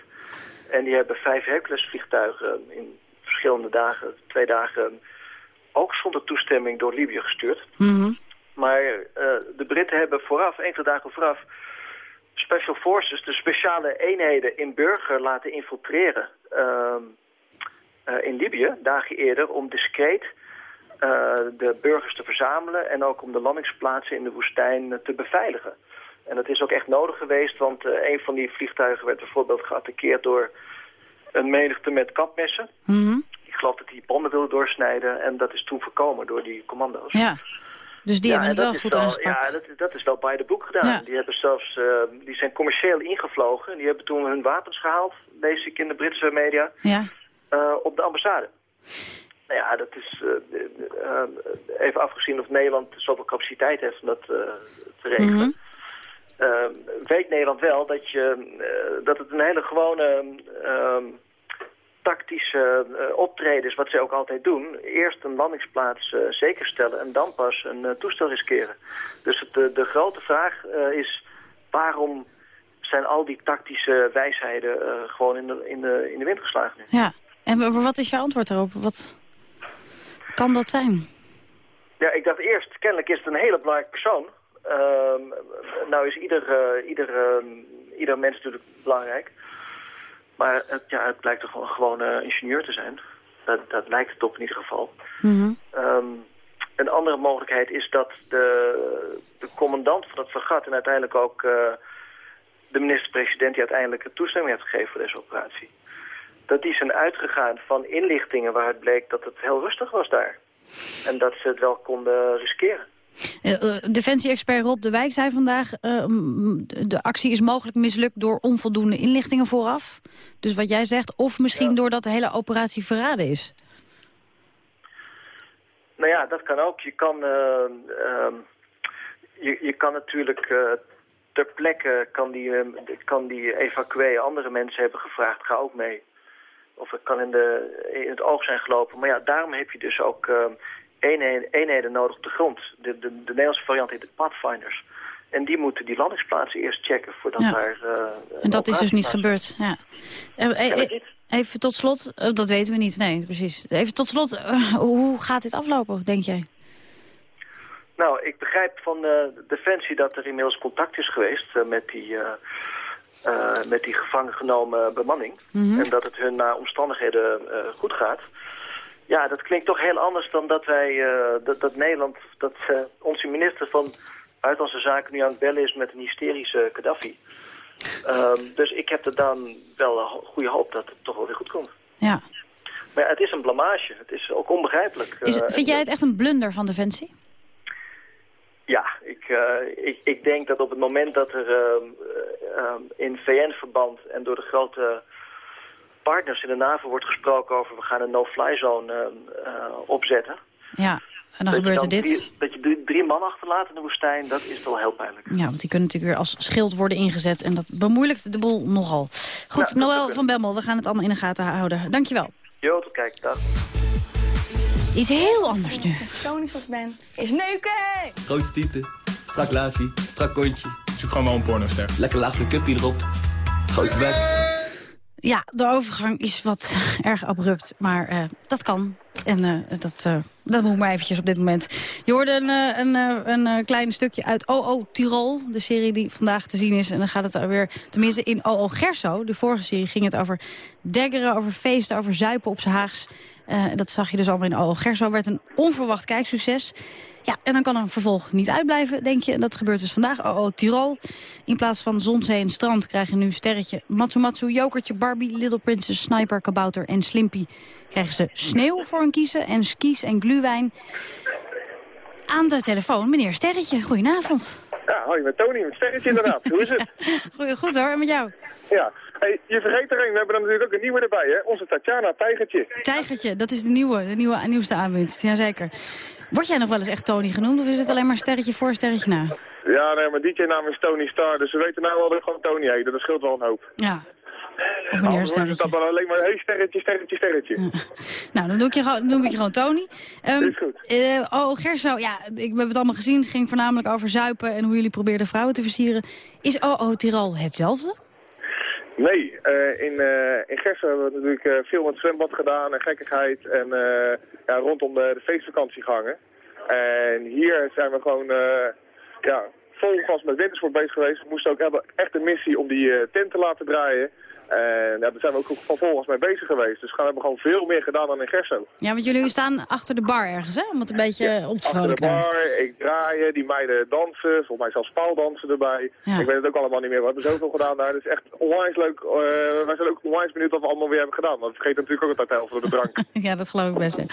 En die hebben vijf Hercules-vliegtuigen in verschillende dagen, twee dagen, ook zonder toestemming door Libië gestuurd. Maar eh, de Britten hebben vooraf, enkele dagen vooraf, Special Forces, de speciale eenheden in Burger laten infiltreren ehm, eh, in Libië, dagen eerder, om discreet eh, de burgers te verzamelen en ook om de landingsplaatsen in de woestijn eh, te beveiligen. En dat is ook echt nodig geweest, want een van die vliegtuigen werd bijvoorbeeld geattaqueerd door een menigte met kapmessen. Ik geloof dat die bommen wilden doorsnijden en dat is toen voorkomen door die commando's. Ja, dus die Ja, hebben het wel goed wel- aangepakt. Ja, dat, is- dat is wel bij de boek gedaan. Ja. Die, hebben zelfs, eh, die zijn commercieel ingevlogen. en Die hebben toen hun wapens gehaald, lees ik in de Britse media, Ja. eh, op de ambassade. Nou ja, dat is eh, eh, even afgezien of Nederland zoveel capaciteit heeft om dat te regelen. Mhm. Eh, weet Nederland wel dat, je, dat het een hele gewone ehm, tactische eh, optreden is, wat zij ook altijd doen. Eerst een landingsplaats eh, zekerstellen en dan pas een eh, toestel riskeren. Dus het, de, de grote vraag is waarom zijn al die tactische wijsheden gewoon in de, in, de, in de wind geslagen nu? Ja, en wa- wat is jouw antwoord daarop? Wat kan dat zijn? Ja, ik dacht eerst, kennelijk is het een hele belangrijke persoon. Ehm, nou is ieder, ieder, ehm, ieder mens natuurlijk belangrijk. Maar het, ja, het blijkt toch gewoon een gewone ingenieur te zijn. Dat, dat lijkt het op in ieder geval. Mhm. Ehm, een andere mogelijkheid is dat de, de commandant van het fregat... en uiteindelijk ook eh, de minister-president... die uiteindelijk de toestemming heeft gegeven voor deze operatie... dat die zijn uitgegaan van inlichtingen waaruit bleek dat het heel rustig was daar. En dat ze het wel konden riskeren. Uh, Defensie-expert Rob de Wijk zei vandaag... Uh, de actie is mogelijk mislukt door onvoldoende inlichtingen vooraf. Dus wat jij zegt, of misschien doordat de hele operatie verraden is. Nou ja, dat kan ook. Je kan, uh, je, je kan natuurlijk ter plekke... kan die, kan die evacuee andere mensen hebben gevraagd, ga ook mee. Of het kan in, de, in het oog zijn gelopen. Maar ja, daarom heb je dus ook eenheden, eenheden nodig op de grond. De, de, de Nederlandse variant heet de Pathfinders. En die moeten die landingsplaatsen eerst checken voordat Ja. daar... eh, En dat is dus niet gebeurd. Ja. Eh, even tot slot, eh, dat weten we niet, nee, precies. Even tot slot, hoe gaat dit aflopen, denk jij? Nou, ik begrijp van de Defensie dat er inmiddels contact is geweest met die... met die gevangen genomen bemanning. Mhm. En dat het hun naar omstandigheden goed gaat. Ja, dat klinkt toch heel anders dan dat wij, eh, dat, dat Nederland, dat eh, onze minister van Buitenlandse Zaken nu aan het bellen is met een hysterische Gaddafi. Ehm, dus ik heb er dan wel een goede hoop dat het toch wel weer goed komt. Ja. Maar ja, het is een blamage. Het is ook onbegrijpelijk. Is, Eh, vind jij het echt een blunder van Defensie? Ja, ik, ik, ik denk dat op het moment dat er ehm, eh, ehm, in VN-verband en door de grote partners in de NAVO wordt gesproken over we gaan een no-fly zone ehm, eh, opzetten. Ja, en dan dat gebeurt er dit. Drie, dat je drie, drie man achterlaat in de woestijn, dat is wel heel pijnlijk. Ja, want die kunnen natuurlijk weer als schild worden ingezet. En dat bemoeilijkt de boel nogal. Goed, Nou, Noël van Bemmel, we gaan het allemaal in de gaten houden. Dankjewel. Jo, tot kijk, dag. Iets heel anders nu. Als ik zo niet zoals ben, is neuken! Grote tieten, strak laafje, strak kontje. Zoek gewoon wel een pornoster. Lekker laag make-upje erop. Grote bek. Ja, de overgang is wat erg abrupt, maar eh, dat kan. En eh, dat, eh, dat moet maar eventjes op dit moment. Je hoorde een, een, een eh, klein stukje uit OO Tirol, de serie die vandaag te zien is. En dan gaat het alweer, tenminste in OO Gerso, de vorige serie, ging het over deggeren, over feesten, over zuipen op z'n Haags. Dat zag je dus allemaal in OO Gerso, werd een onverwacht kijksucces. Ja, en dan kan een vervolg niet uitblijven, denk je. En dat gebeurt dus vandaag. Oh, oh, Tirol. In plaats van zon, zee en strand krijg je nu sterretje Matsumatsu, Jokertje, Barbie, Little Princess, Sniper, Kabouter en Slimpy. Krijgen ze sneeuw voor hun kiezen en skis en gluwijn. Aan de telefoon, meneer Sterretje. Goedenavond. Ja, hoi, met Tony, met Sterretje inderdaad. Hoe is het? Goeie, goed hoor, en met jou? Ja. Hey, je vergeet er een, we hebben er natuurlijk ook een nieuwe erbij, hè? Onze Tatjana Tijgertje. Tijgertje, dat is de nieuwe, de nieuwe, nieuwste aanwinst. Jazeker. Word jij nog wel eens echt Tony genoemd of is het alleen maar sterretje voor, sterretje na? Ja, nee, maar DJ-naam is Tony Star, dus we weten nou wel dat ik gewoon Tony heet. Dat scheelt wel een hoop. Ja. Of meneer Anders is dat dan alleen maar, hey, sterretje, sterretje, sterretje. Nou, dan doe ik je, dan noem ik je gewoon Tony. Ehm, Is goed. eh, oh, Gerso, ja, ik, we hebben het allemaal gezien. Het ging voornamelijk over zuipen en hoe jullie probeerden vrouwen te versieren. Is OO Tirol hetzelfde? Nee, eh, in, uh, in Gersen hebben we natuurlijk eh, veel met zwembad gedaan en gekkigheid en ja, rondom de, de feestvakantie gehangen. En hier zijn we gewoon ja, vol gas met wintersport bezig geweest. We moesten ook hebben echt een missie om die tent te laten draaien. En ja, daar zijn we ook van vol gas mee bezig geweest. Dus we hebben gewoon veel meer gedaan dan in Gerso. Ja, want jullie staan achter de bar ergens, hè? Om het een beetje op te Achter de vrolijken. bar, ik draaien, die meiden dansen, volgens mij zelfs paaldansen erbij. Ja. Ik weet het ook allemaal niet meer, we hebben zoveel gedaan daar. Het is echt onwijs leuk. eh, wij zijn ook onwijs benieuwd wat we allemaal weer hebben gedaan. Want we vergeten natuurlijk ook altijd de helft door de drank. Ja, dat geloof ik best. hè.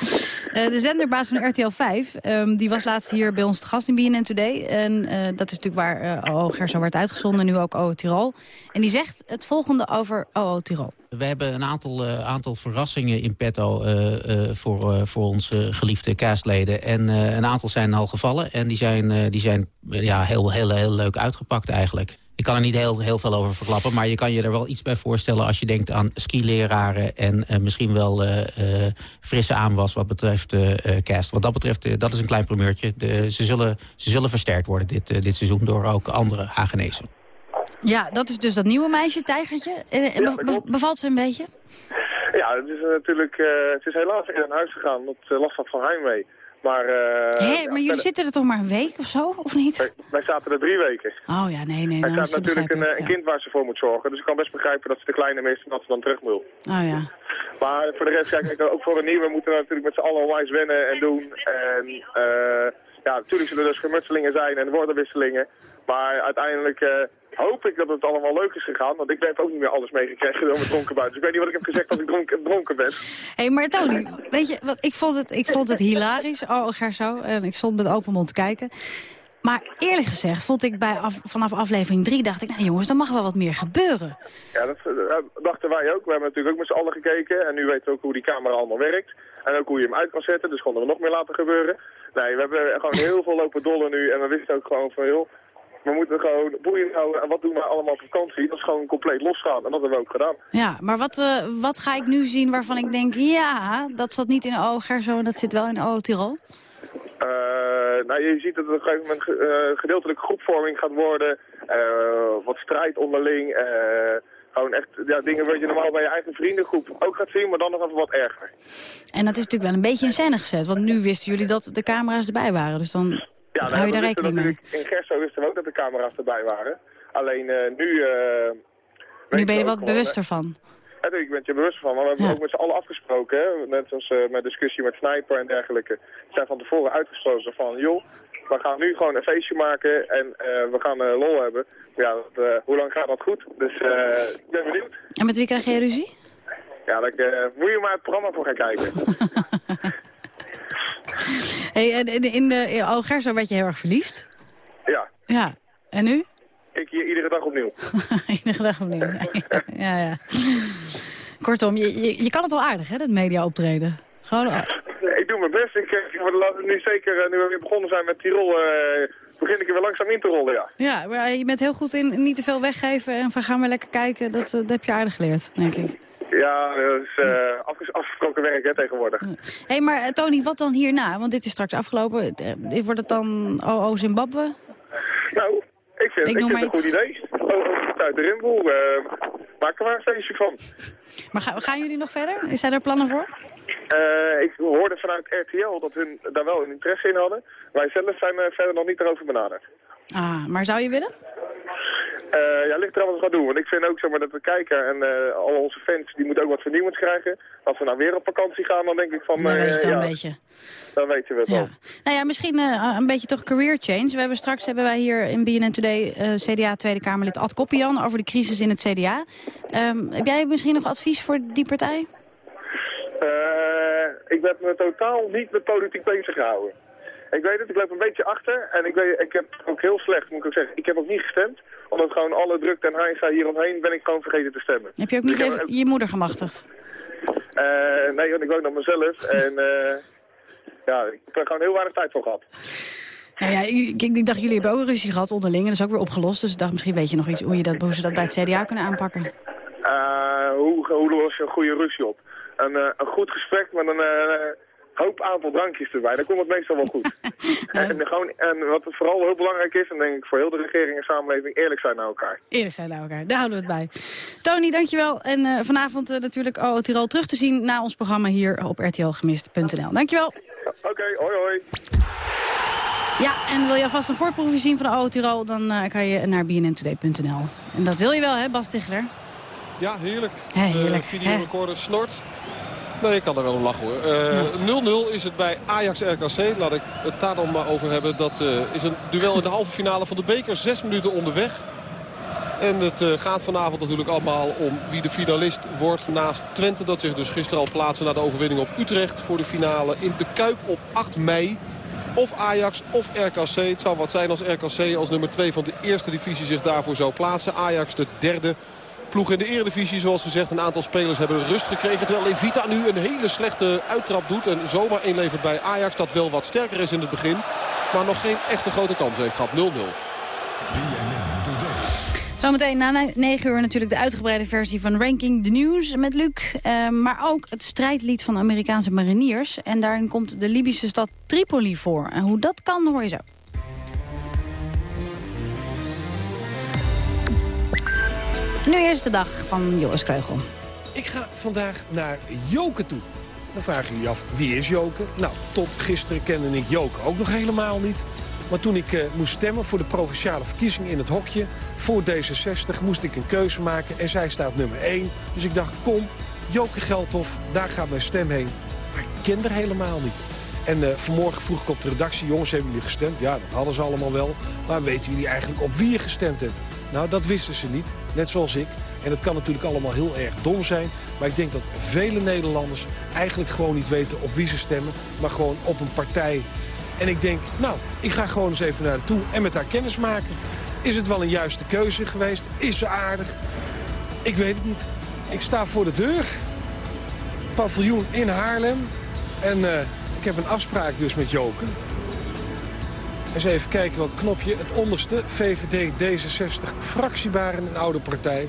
Eh, de zenderbaas van RTL 5, ehm, die was laatst hier bij ons te gast in BNN Today. En eh, dat is natuurlijk waar eh OO Gerso werd uitgezonden, nu ook OO Tirol. En die zegt het volgende over OO Tirol. We hebben een aantal, eh, aantal verrassingen in petto eh, eh, voor, voor onze geliefde castleden. En een aantal zijn al gevallen en die zijn, die zijn ja, heel, heel, heel leuk uitgepakt eigenlijk. Ik kan er niet heel, heel veel over verklappen, maar je kan je er wel iets bij voorstellen... als je denkt aan skileraren en misschien wel frisse aanwas wat betreft cast. Wat dat betreft, dat is een klein primeurtje. De, ze, zullen, ze zullen versterkt worden dit, dit seizoen door ook andere Hagenezen. Ja, dat is dus dat nieuwe meisje, Tijgertje. Eh, en be- be- bevalt ze een beetje? Ja, het is eh, natuurlijk, eh, het is helaas in een huis gegaan, dat eh, last had van heimwee. Maar, eh, Hé, ja, maar jullie zitten er toch maar een week of zo, of niet? wij, wij zaten er drie weken. Oh ja, nee, nee. Nou, staat dat natuurlijk een, eh, kind waar ze voor moet zorgen. Dus ik kan best begrijpen dat ze de kleine mist en dat ze dan terug wil. Oh ja. Maar voor de rest, kijk, ik, ook voor een nieuwe moeten we natuurlijk met z'n allen onwijs wennen en doen. En eh, ja, natuurlijk zullen er dus gemutselingen zijn en woordenwisselingen. Maar uiteindelijk eh, hoop ik dat het allemaal leuk is gegaan. Want ik heb ook niet meer alles meegekregen door mijn dronken buiten. Dus ik weet niet wat ik heb gezegd als ik dronken, dronken ben. Hé, hey, maar Tony, weet je, wat, ik, vond het, ik vond het hilarisch, oh, Gerso, en ik stond met open mond te kijken. Maar eerlijk gezegd vond ik bij af, vanaf aflevering 3, dacht ik, nou jongens, er mag wel wat meer gebeuren. Ja, dat eh, dachten wij ook. We hebben natuurlijk ook met z'n allen gekeken. En nu weten we ook hoe die camera allemaal werkt. En ook hoe je hem uit kan zetten. Dus konden we nog meer laten gebeuren. Nee, we hebben gewoon heel veel lopen dollen nu. En we wisten ook gewoon van, joh, we moeten gewoon boeien houden. En wat doen we allemaal op vakantie? Dat is gewoon compleet losgaan. En dat hebben we ook gedaan. Ja, maar wat, eh, wat ga ik nu zien waarvan ik denk, ja, dat zat niet in O Gerso en dat zit wel in O Tirol? Eh, nou, je ziet dat het op een gegeven moment ge- eh, gedeeltelijke groepvorming gaat worden. Wat strijd onderling. gewoon echt ja, dingen wat je normaal bij je eigen vriendengroep ook gaat zien, maar dan nog even wat erger. En dat is natuurlijk wel een beetje in scène gezet, want nu wisten jullie dat de camera's erbij waren. Dus dan Ja, hou je daar rekening mee. In Gerso wisten we ook dat de camera's erbij waren. Alleen eh, nu... eh, Nu ben je wat bewuster van. Ja, ik ben je bewust van, maar we hebben ook met z'n allen afgesproken. Hè? Net zoals eh, met discussie met Sniper en dergelijke. We zijn van tevoren uitgesproken van, joh, we gaan nu gewoon een feestje maken en we gaan eh, lol hebben. Ja, dat, hoe lang gaat dat goed? Dus ik ben benieuwd. En met wie krijg je ruzie? Ja, daar moet je maar het programma voor gaan kijken. Hey, en in, in de in werd je heel erg verliefd. ja, Ja, en nu? ik hier iedere dag opnieuw. Iedere dag opnieuw. ja, ja. Kortom, je, je, je kan het wel aardig, hè, dat media optreden. Gewoon, eh, Nee, ik doe mijn best. Ik, eh, ik nu zeker, eh, nu we weer begonnen zijn met Tirol, eh begin ik er weer langzaam in te rollen, ja. ja, maar je bent heel goed in niet te veel weggeven en van ga maar lekker kijken. Dat, dat heb je aardig geleerd, denk ik. Ja, dat is afges- afgesproken werk hè, tegenwoordig. Hé, hey, maar eh, Tony, wat dan hierna? Want dit is straks afgelopen. Eh, Wordt het dan OO Zimbabwe? Nou, ik vind, Ik ik vind maar het een goed idee. Oh, oh, uit de rimboel. eh maak er maar een feestje van. Maar ga- gaan jullie nog verder? Zijn er plannen voor? Ik hoorde vanuit RTL dat hun daar wel een interesse in hadden. Wij zelf zijn verder nog niet erover benaderd. Ah, maar zou je willen? Eh, ja, ligt eraan wat we gaan doen. Want ik vind ook zeg maar, dat we kijken en eh, al onze fans die moeten ook wat vernieuwends krijgen. Als we nou weer op vakantie gaan, dan denk ik van... Dan eh, weet je ja, een beetje. Dan weten we het wel. Nou ja, misschien eh, een beetje toch career change. We hebben straks hebben wij hier in BNN Today CDA Tweede Kamerlid Ad Koppian over de crisis in het CDA. Ehm, heb jij misschien nog advies voor die partij? Ik ben me totaal niet met politiek bezig gehouden. Ik weet het, ik loop een beetje achter en ik, weet, ik heb ook heel slecht, moet ik ook zeggen. Ik heb ook niet gestemd, omdat gewoon alle drukte en hijsa hieromheen ben ik gewoon vergeten te stemmen. Heb je ook niet Dus ik even heb je moeder gemachtigd? Eh, nee, want ik woon op mezelf en eh, ja, ik heb er gewoon heel weinig tijd voor gehad. Nou ja, ik, ik dacht, jullie hebben ook een ruzie gehad onderling. En dat is ook weer opgelost. Dus ik dacht, misschien weet je nog iets hoe, je dat, hoe ze dat bij het CDA kunnen aanpakken. Eh, hoe, hoe los je een goede ruzie op? Een, een goed gesprek met een hoop aantal drankjes erbij. Dan komt het meestal wel goed. en, gewoon, en wat vooral heel belangrijk is, en denk ik voor heel de regering en samenleving, eerlijk zijn naar elkaar. Eerlijk zijn naar elkaar, daar houden we het bij. Tony, dankjewel. En eh, vanavond eh, natuurlijk OO Tirol terug te zien na ons programma hier op rtlgemist.nl. Dankjewel. Oké, hoi hoi. Ja, en wil je alvast een voorproefje zien van de OO Tirol, dan eh, kan je naar bnntoday.nl. En dat wil je wel, hè, Bas Tichler? Ja, heerlijk. Hè, heerlijk, De videorecorder snort. Nee, ik kan er wel om lachen hoor. Eh, 0-0 is het bij Ajax-RKC. Laat ik het daar dan maar over hebben. Dat eh, is een duel in de halve finale van de beker. Zes minuten onderweg. En het eh, gaat vanavond natuurlijk allemaal om wie de finalist wordt. Naast Twente dat zich dus gisteren al plaatsen na de overwinning op Utrecht. Voor de finale in de Kuip op 8 mei. Of Ajax of RKC. Het zou wat zijn als RKC als nummer 2 van de eerste divisie zich daarvoor zou plaatsen. Ajax de derde ploeg in de eredivisie. Zoals gezegd, een aantal spelers hebben rust gekregen. Terwijl Levita nu een hele slechte uittrap doet. En zomaar inlevert bij Ajax. Dat wel wat sterker is in het begin. Maar nog geen echte grote kans heeft gehad. 0-0. Zometeen na 9 uur natuurlijk de uitgebreide versie van Ranking the News met Luc. Eh, maar ook het strijdlied van de Amerikaanse mariniers. En daarin komt de Libische stad Tripoli voor. En hoe dat kan, hoor je zo. Nu eerst de dag van Joris Kreugel. Ik ga vandaag naar Joken toe. Dan vragen jullie af, wie is Joke? Nou, tot gisteren kende ik Joke ook nog helemaal niet. Maar toen ik uh, moest stemmen voor de provinciale verkiezing in het hokje... voor D66 moest ik een keuze maken en zij staat nummer 1. Dus ik dacht, kom, Joke Geldhof, daar gaat mijn stem heen. Maar ik ken er helemaal niet. En uh, vanmorgen vroeg ik op de redactie, jongens, hebben jullie gestemd? Ja, dat hadden ze allemaal wel. Maar weten jullie eigenlijk op wie je gestemd hebt? Nou, dat wisten ze niet, net zoals ik. En dat kan natuurlijk allemaal heel erg dom zijn. Maar ik denk dat vele Nederlanders eigenlijk gewoon niet weten op wie ze stemmen. Maar gewoon op een partij. En ik denk, nou, ik ga gewoon eens even naar toe en met haar kennis maken. Is het wel een juiste keuze geweest? Is ze aardig? Ik weet het niet. Ik sta voor de deur. Paviljoen in Haarlem. En uh, ik heb een afspraak dus met Joken. Eens even kijken welk knopje. Het onderste, VVD D66, fractiebaren een oude partij.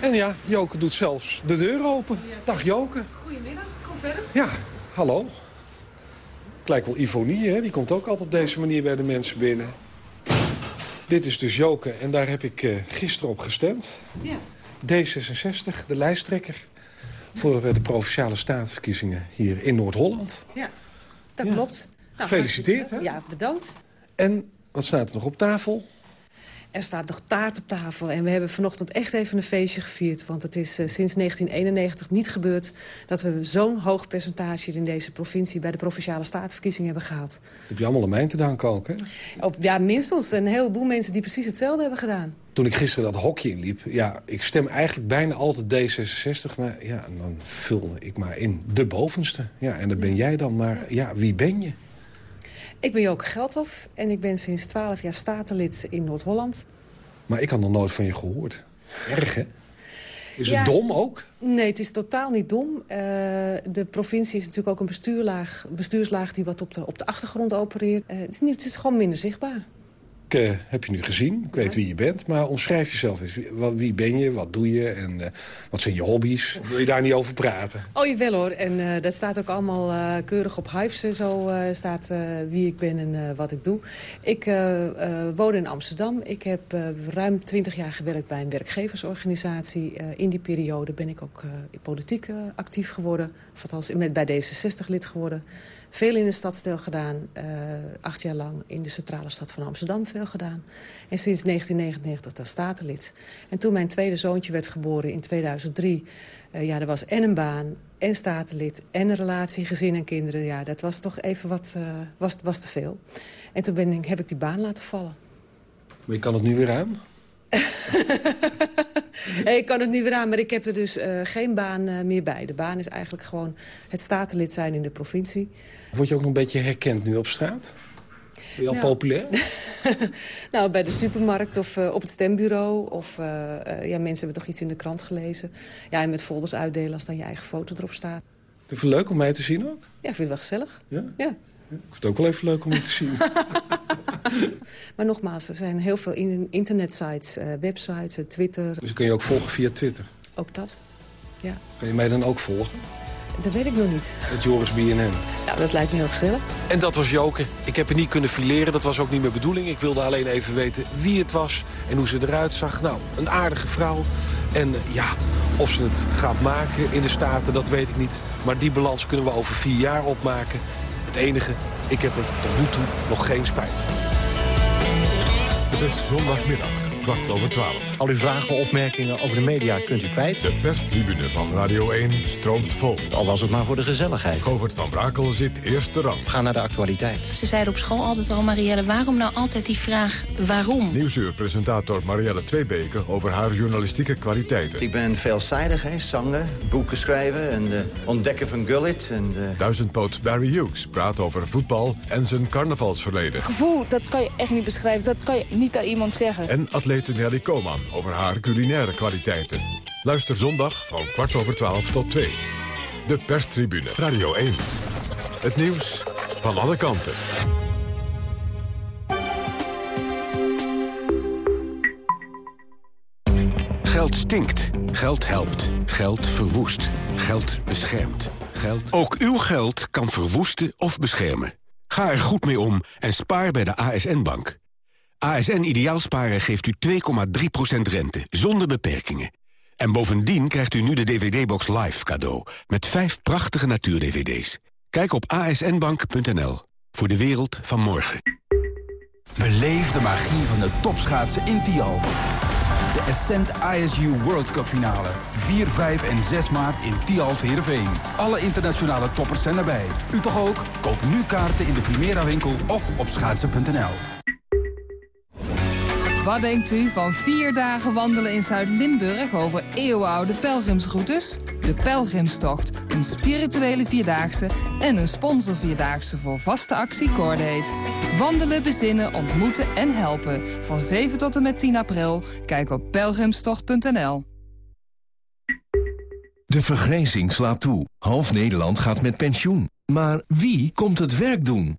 En ja, Joke doet zelfs de deur open. Dag Joke. Goedemiddag, kom verder. Ja, hallo. Het lijkt wel Ivonie, hè? Die komt ook altijd op deze manier bij de mensen binnen. Dit is dus Joke en daar heb ik uh, gisteren op gestemd. Ja. D66, de lijsttrekker voor uh, de Provinciale Statenverkiezingen hier in Noord-Holland. Ja, dat ja. klopt. Nou, Gefeliciteerd, hè? Ja, bedankt. En wat staat er nog op tafel? Er staat nog taart op tafel. En we hebben vanochtend echt even een feestje gevierd. Want het is uh, sinds 1991 niet gebeurd... dat we zo'n hoog percentage in deze provincie... bij de Provinciale Statenverkiezingen hebben gehaald. Heb je allemaal aan mij te danken ook, hè? Op, ja, minstens een heleboel mensen die precies hetzelfde hebben gedaan. Toen ik gisteren dat hokje inliep... ja, ik stem eigenlijk bijna altijd D66... maar ja, dan vulde ik maar in de bovenste. Ja, en dat ben jij dan. Maar ja, wie ben je? Ik ben Joke Geldhof en ik ben sinds 12 jaar statenlid in Noord-Holland. Maar ik had nog nooit van je gehoord. Erg, hè? Is ja, het dom ook? Nee, het is totaal niet dom. Uh, de provincie is natuurlijk ook een bestuurlaag, bestuurslaag die wat op de, op de achtergrond opereert. Uh, het, is niet, het is gewoon minder zichtbaar. Ik uh, heb je nu gezien, ik weet wie je bent, maar omschrijf jezelf eens. Wie, wie ben je, wat doe je en uh, wat zijn je hobby's? Wil je daar niet over praten? Oh, jawel hoor. En uh, dat staat ook allemaal keurig op Hives. Zo staat wie ik ben en wat ik doe. Ik woon in Amsterdam. Ik heb ruim twintig jaar gewerkt bij een werkgeversorganisatie. in die periode ben ik ook in politiek actief geworden. Of althans met, bij D66 lid geworden. Veel in de stadsdeel gedaan, uh, acht jaar lang in de centrale stad van Amsterdam veel gedaan. En sinds 1999 daar statenlid. En toen mijn tweede zoontje werd geboren in 2003... Uh, ja, er was en een baan, en statenlid, en een relatie, gezin en kinderen. Ja, dat was toch even wat, uh, was, was te veel. En toen ben ik, heb ik die baan laten vallen. Maar je kan het nu weer aan? ik kan het niet weer aan, maar ik heb er dus uh, geen baan uh, meer bij. De baan is eigenlijk gewoon het statenlid zijn in de provincie. Word je ook nog een beetje herkend nu op straat? Ben je al nou, populair? nou, bij de supermarkt of uh, op het stembureau. Of ja, mensen hebben toch iets in de krant gelezen. Ja, en met folders uitdelen als dan je eigen foto erop staat. Vind je het leuk om mij te zien ook? Ja, ik vind het wel gezellig. Ja? Ja. Ik vind het ook wel even leuk om je te zien. maar nogmaals, er zijn heel veel internetsites, uh, websites, Twitter. Dus kun je ook volgen via Twitter? Ook dat, ja. Kan je mij dan ook volgen? Dat weet ik nog niet. Met Joris BNN. Nou, dat lijkt me heel gezellig. En dat was Joke. Ik heb het niet kunnen fileren, dat was ook niet mijn bedoeling. Ik wilde alleen even weten wie het was en hoe ze eruit zag. Nou, een aardige vrouw. En uh, ja, of ze het gaat maken in de Staten, dat weet ik niet. Maar die balans kunnen we over vier jaar opmaken. Het enige, ik heb er tot nu toe nog geen spijt van. Het is zondagmiddag, kwart over twaalf. Al uw vragen, opmerkingen over de media kunt u kwijt. De perstribune van Radio 1 stroomt vol. Al was het maar voor de gezelligheid. Govert van Brakel zit eerste rang. Ga naar de actualiteit. Ze zeiden op school altijd al, Marielle, waarom nou altijd die vraag waarom? Nieuwsuurpresentator Marielle Tweebeke over haar journalistieke kwaliteiten. Ik ben veelzijdig, hè? zangen, boeken schrijven en uh, ontdekken van Gullit. En, uh... Duizendpoot Barry Hughes praat over voetbal en zijn carnavalsverleden. Gevoel, dat kan je echt niet beschrijven. Dat kan je niet aan iemand zeggen. En atlete Nelly Koman over haar culinaire kwaliteiten. Luister zondag van kwart over twaalf tot twee. De perstribune. Radio 1. Het nieuws van alle kanten. Geld stinkt. Geld helpt. Geld verwoest. Geld beschermt. Geld... Ook uw geld kan verwoesten of beschermen. Ga er goed mee om en spaar bij de ASN-bank. ASN Ideaalsparen geeft u 2,3% rente, zonder beperkingen. En bovendien krijgt u nu de DVD-box Live cadeau... met vijf prachtige natuur-DVD's. Kijk op asnbank.nl voor de wereld van morgen. Beleef de magie van de topschaatsen in Tialf. De Ascent ISU World Cup finale. 4, 5 en 6 maart in Tialf Heerenveen. Alle internationale toppers zijn erbij. U toch ook? Koop nu kaarten in de Primera winkel of op schaatsen.nl. Wat denkt u van vier dagen wandelen in Zuid-Limburg over eeuwenoude pelgrimsroutes? De Pelgrimstocht, een spirituele vierdaagse en een sponsorvierdaagse voor vaste actie Cordate. Wandelen, bezinnen, ontmoeten en helpen. Van 7 tot en met 10 april. Kijk op pelgrimstocht.nl. De vergrijzing slaat toe. Half Nederland gaat met pensioen. Maar wie komt het werk doen?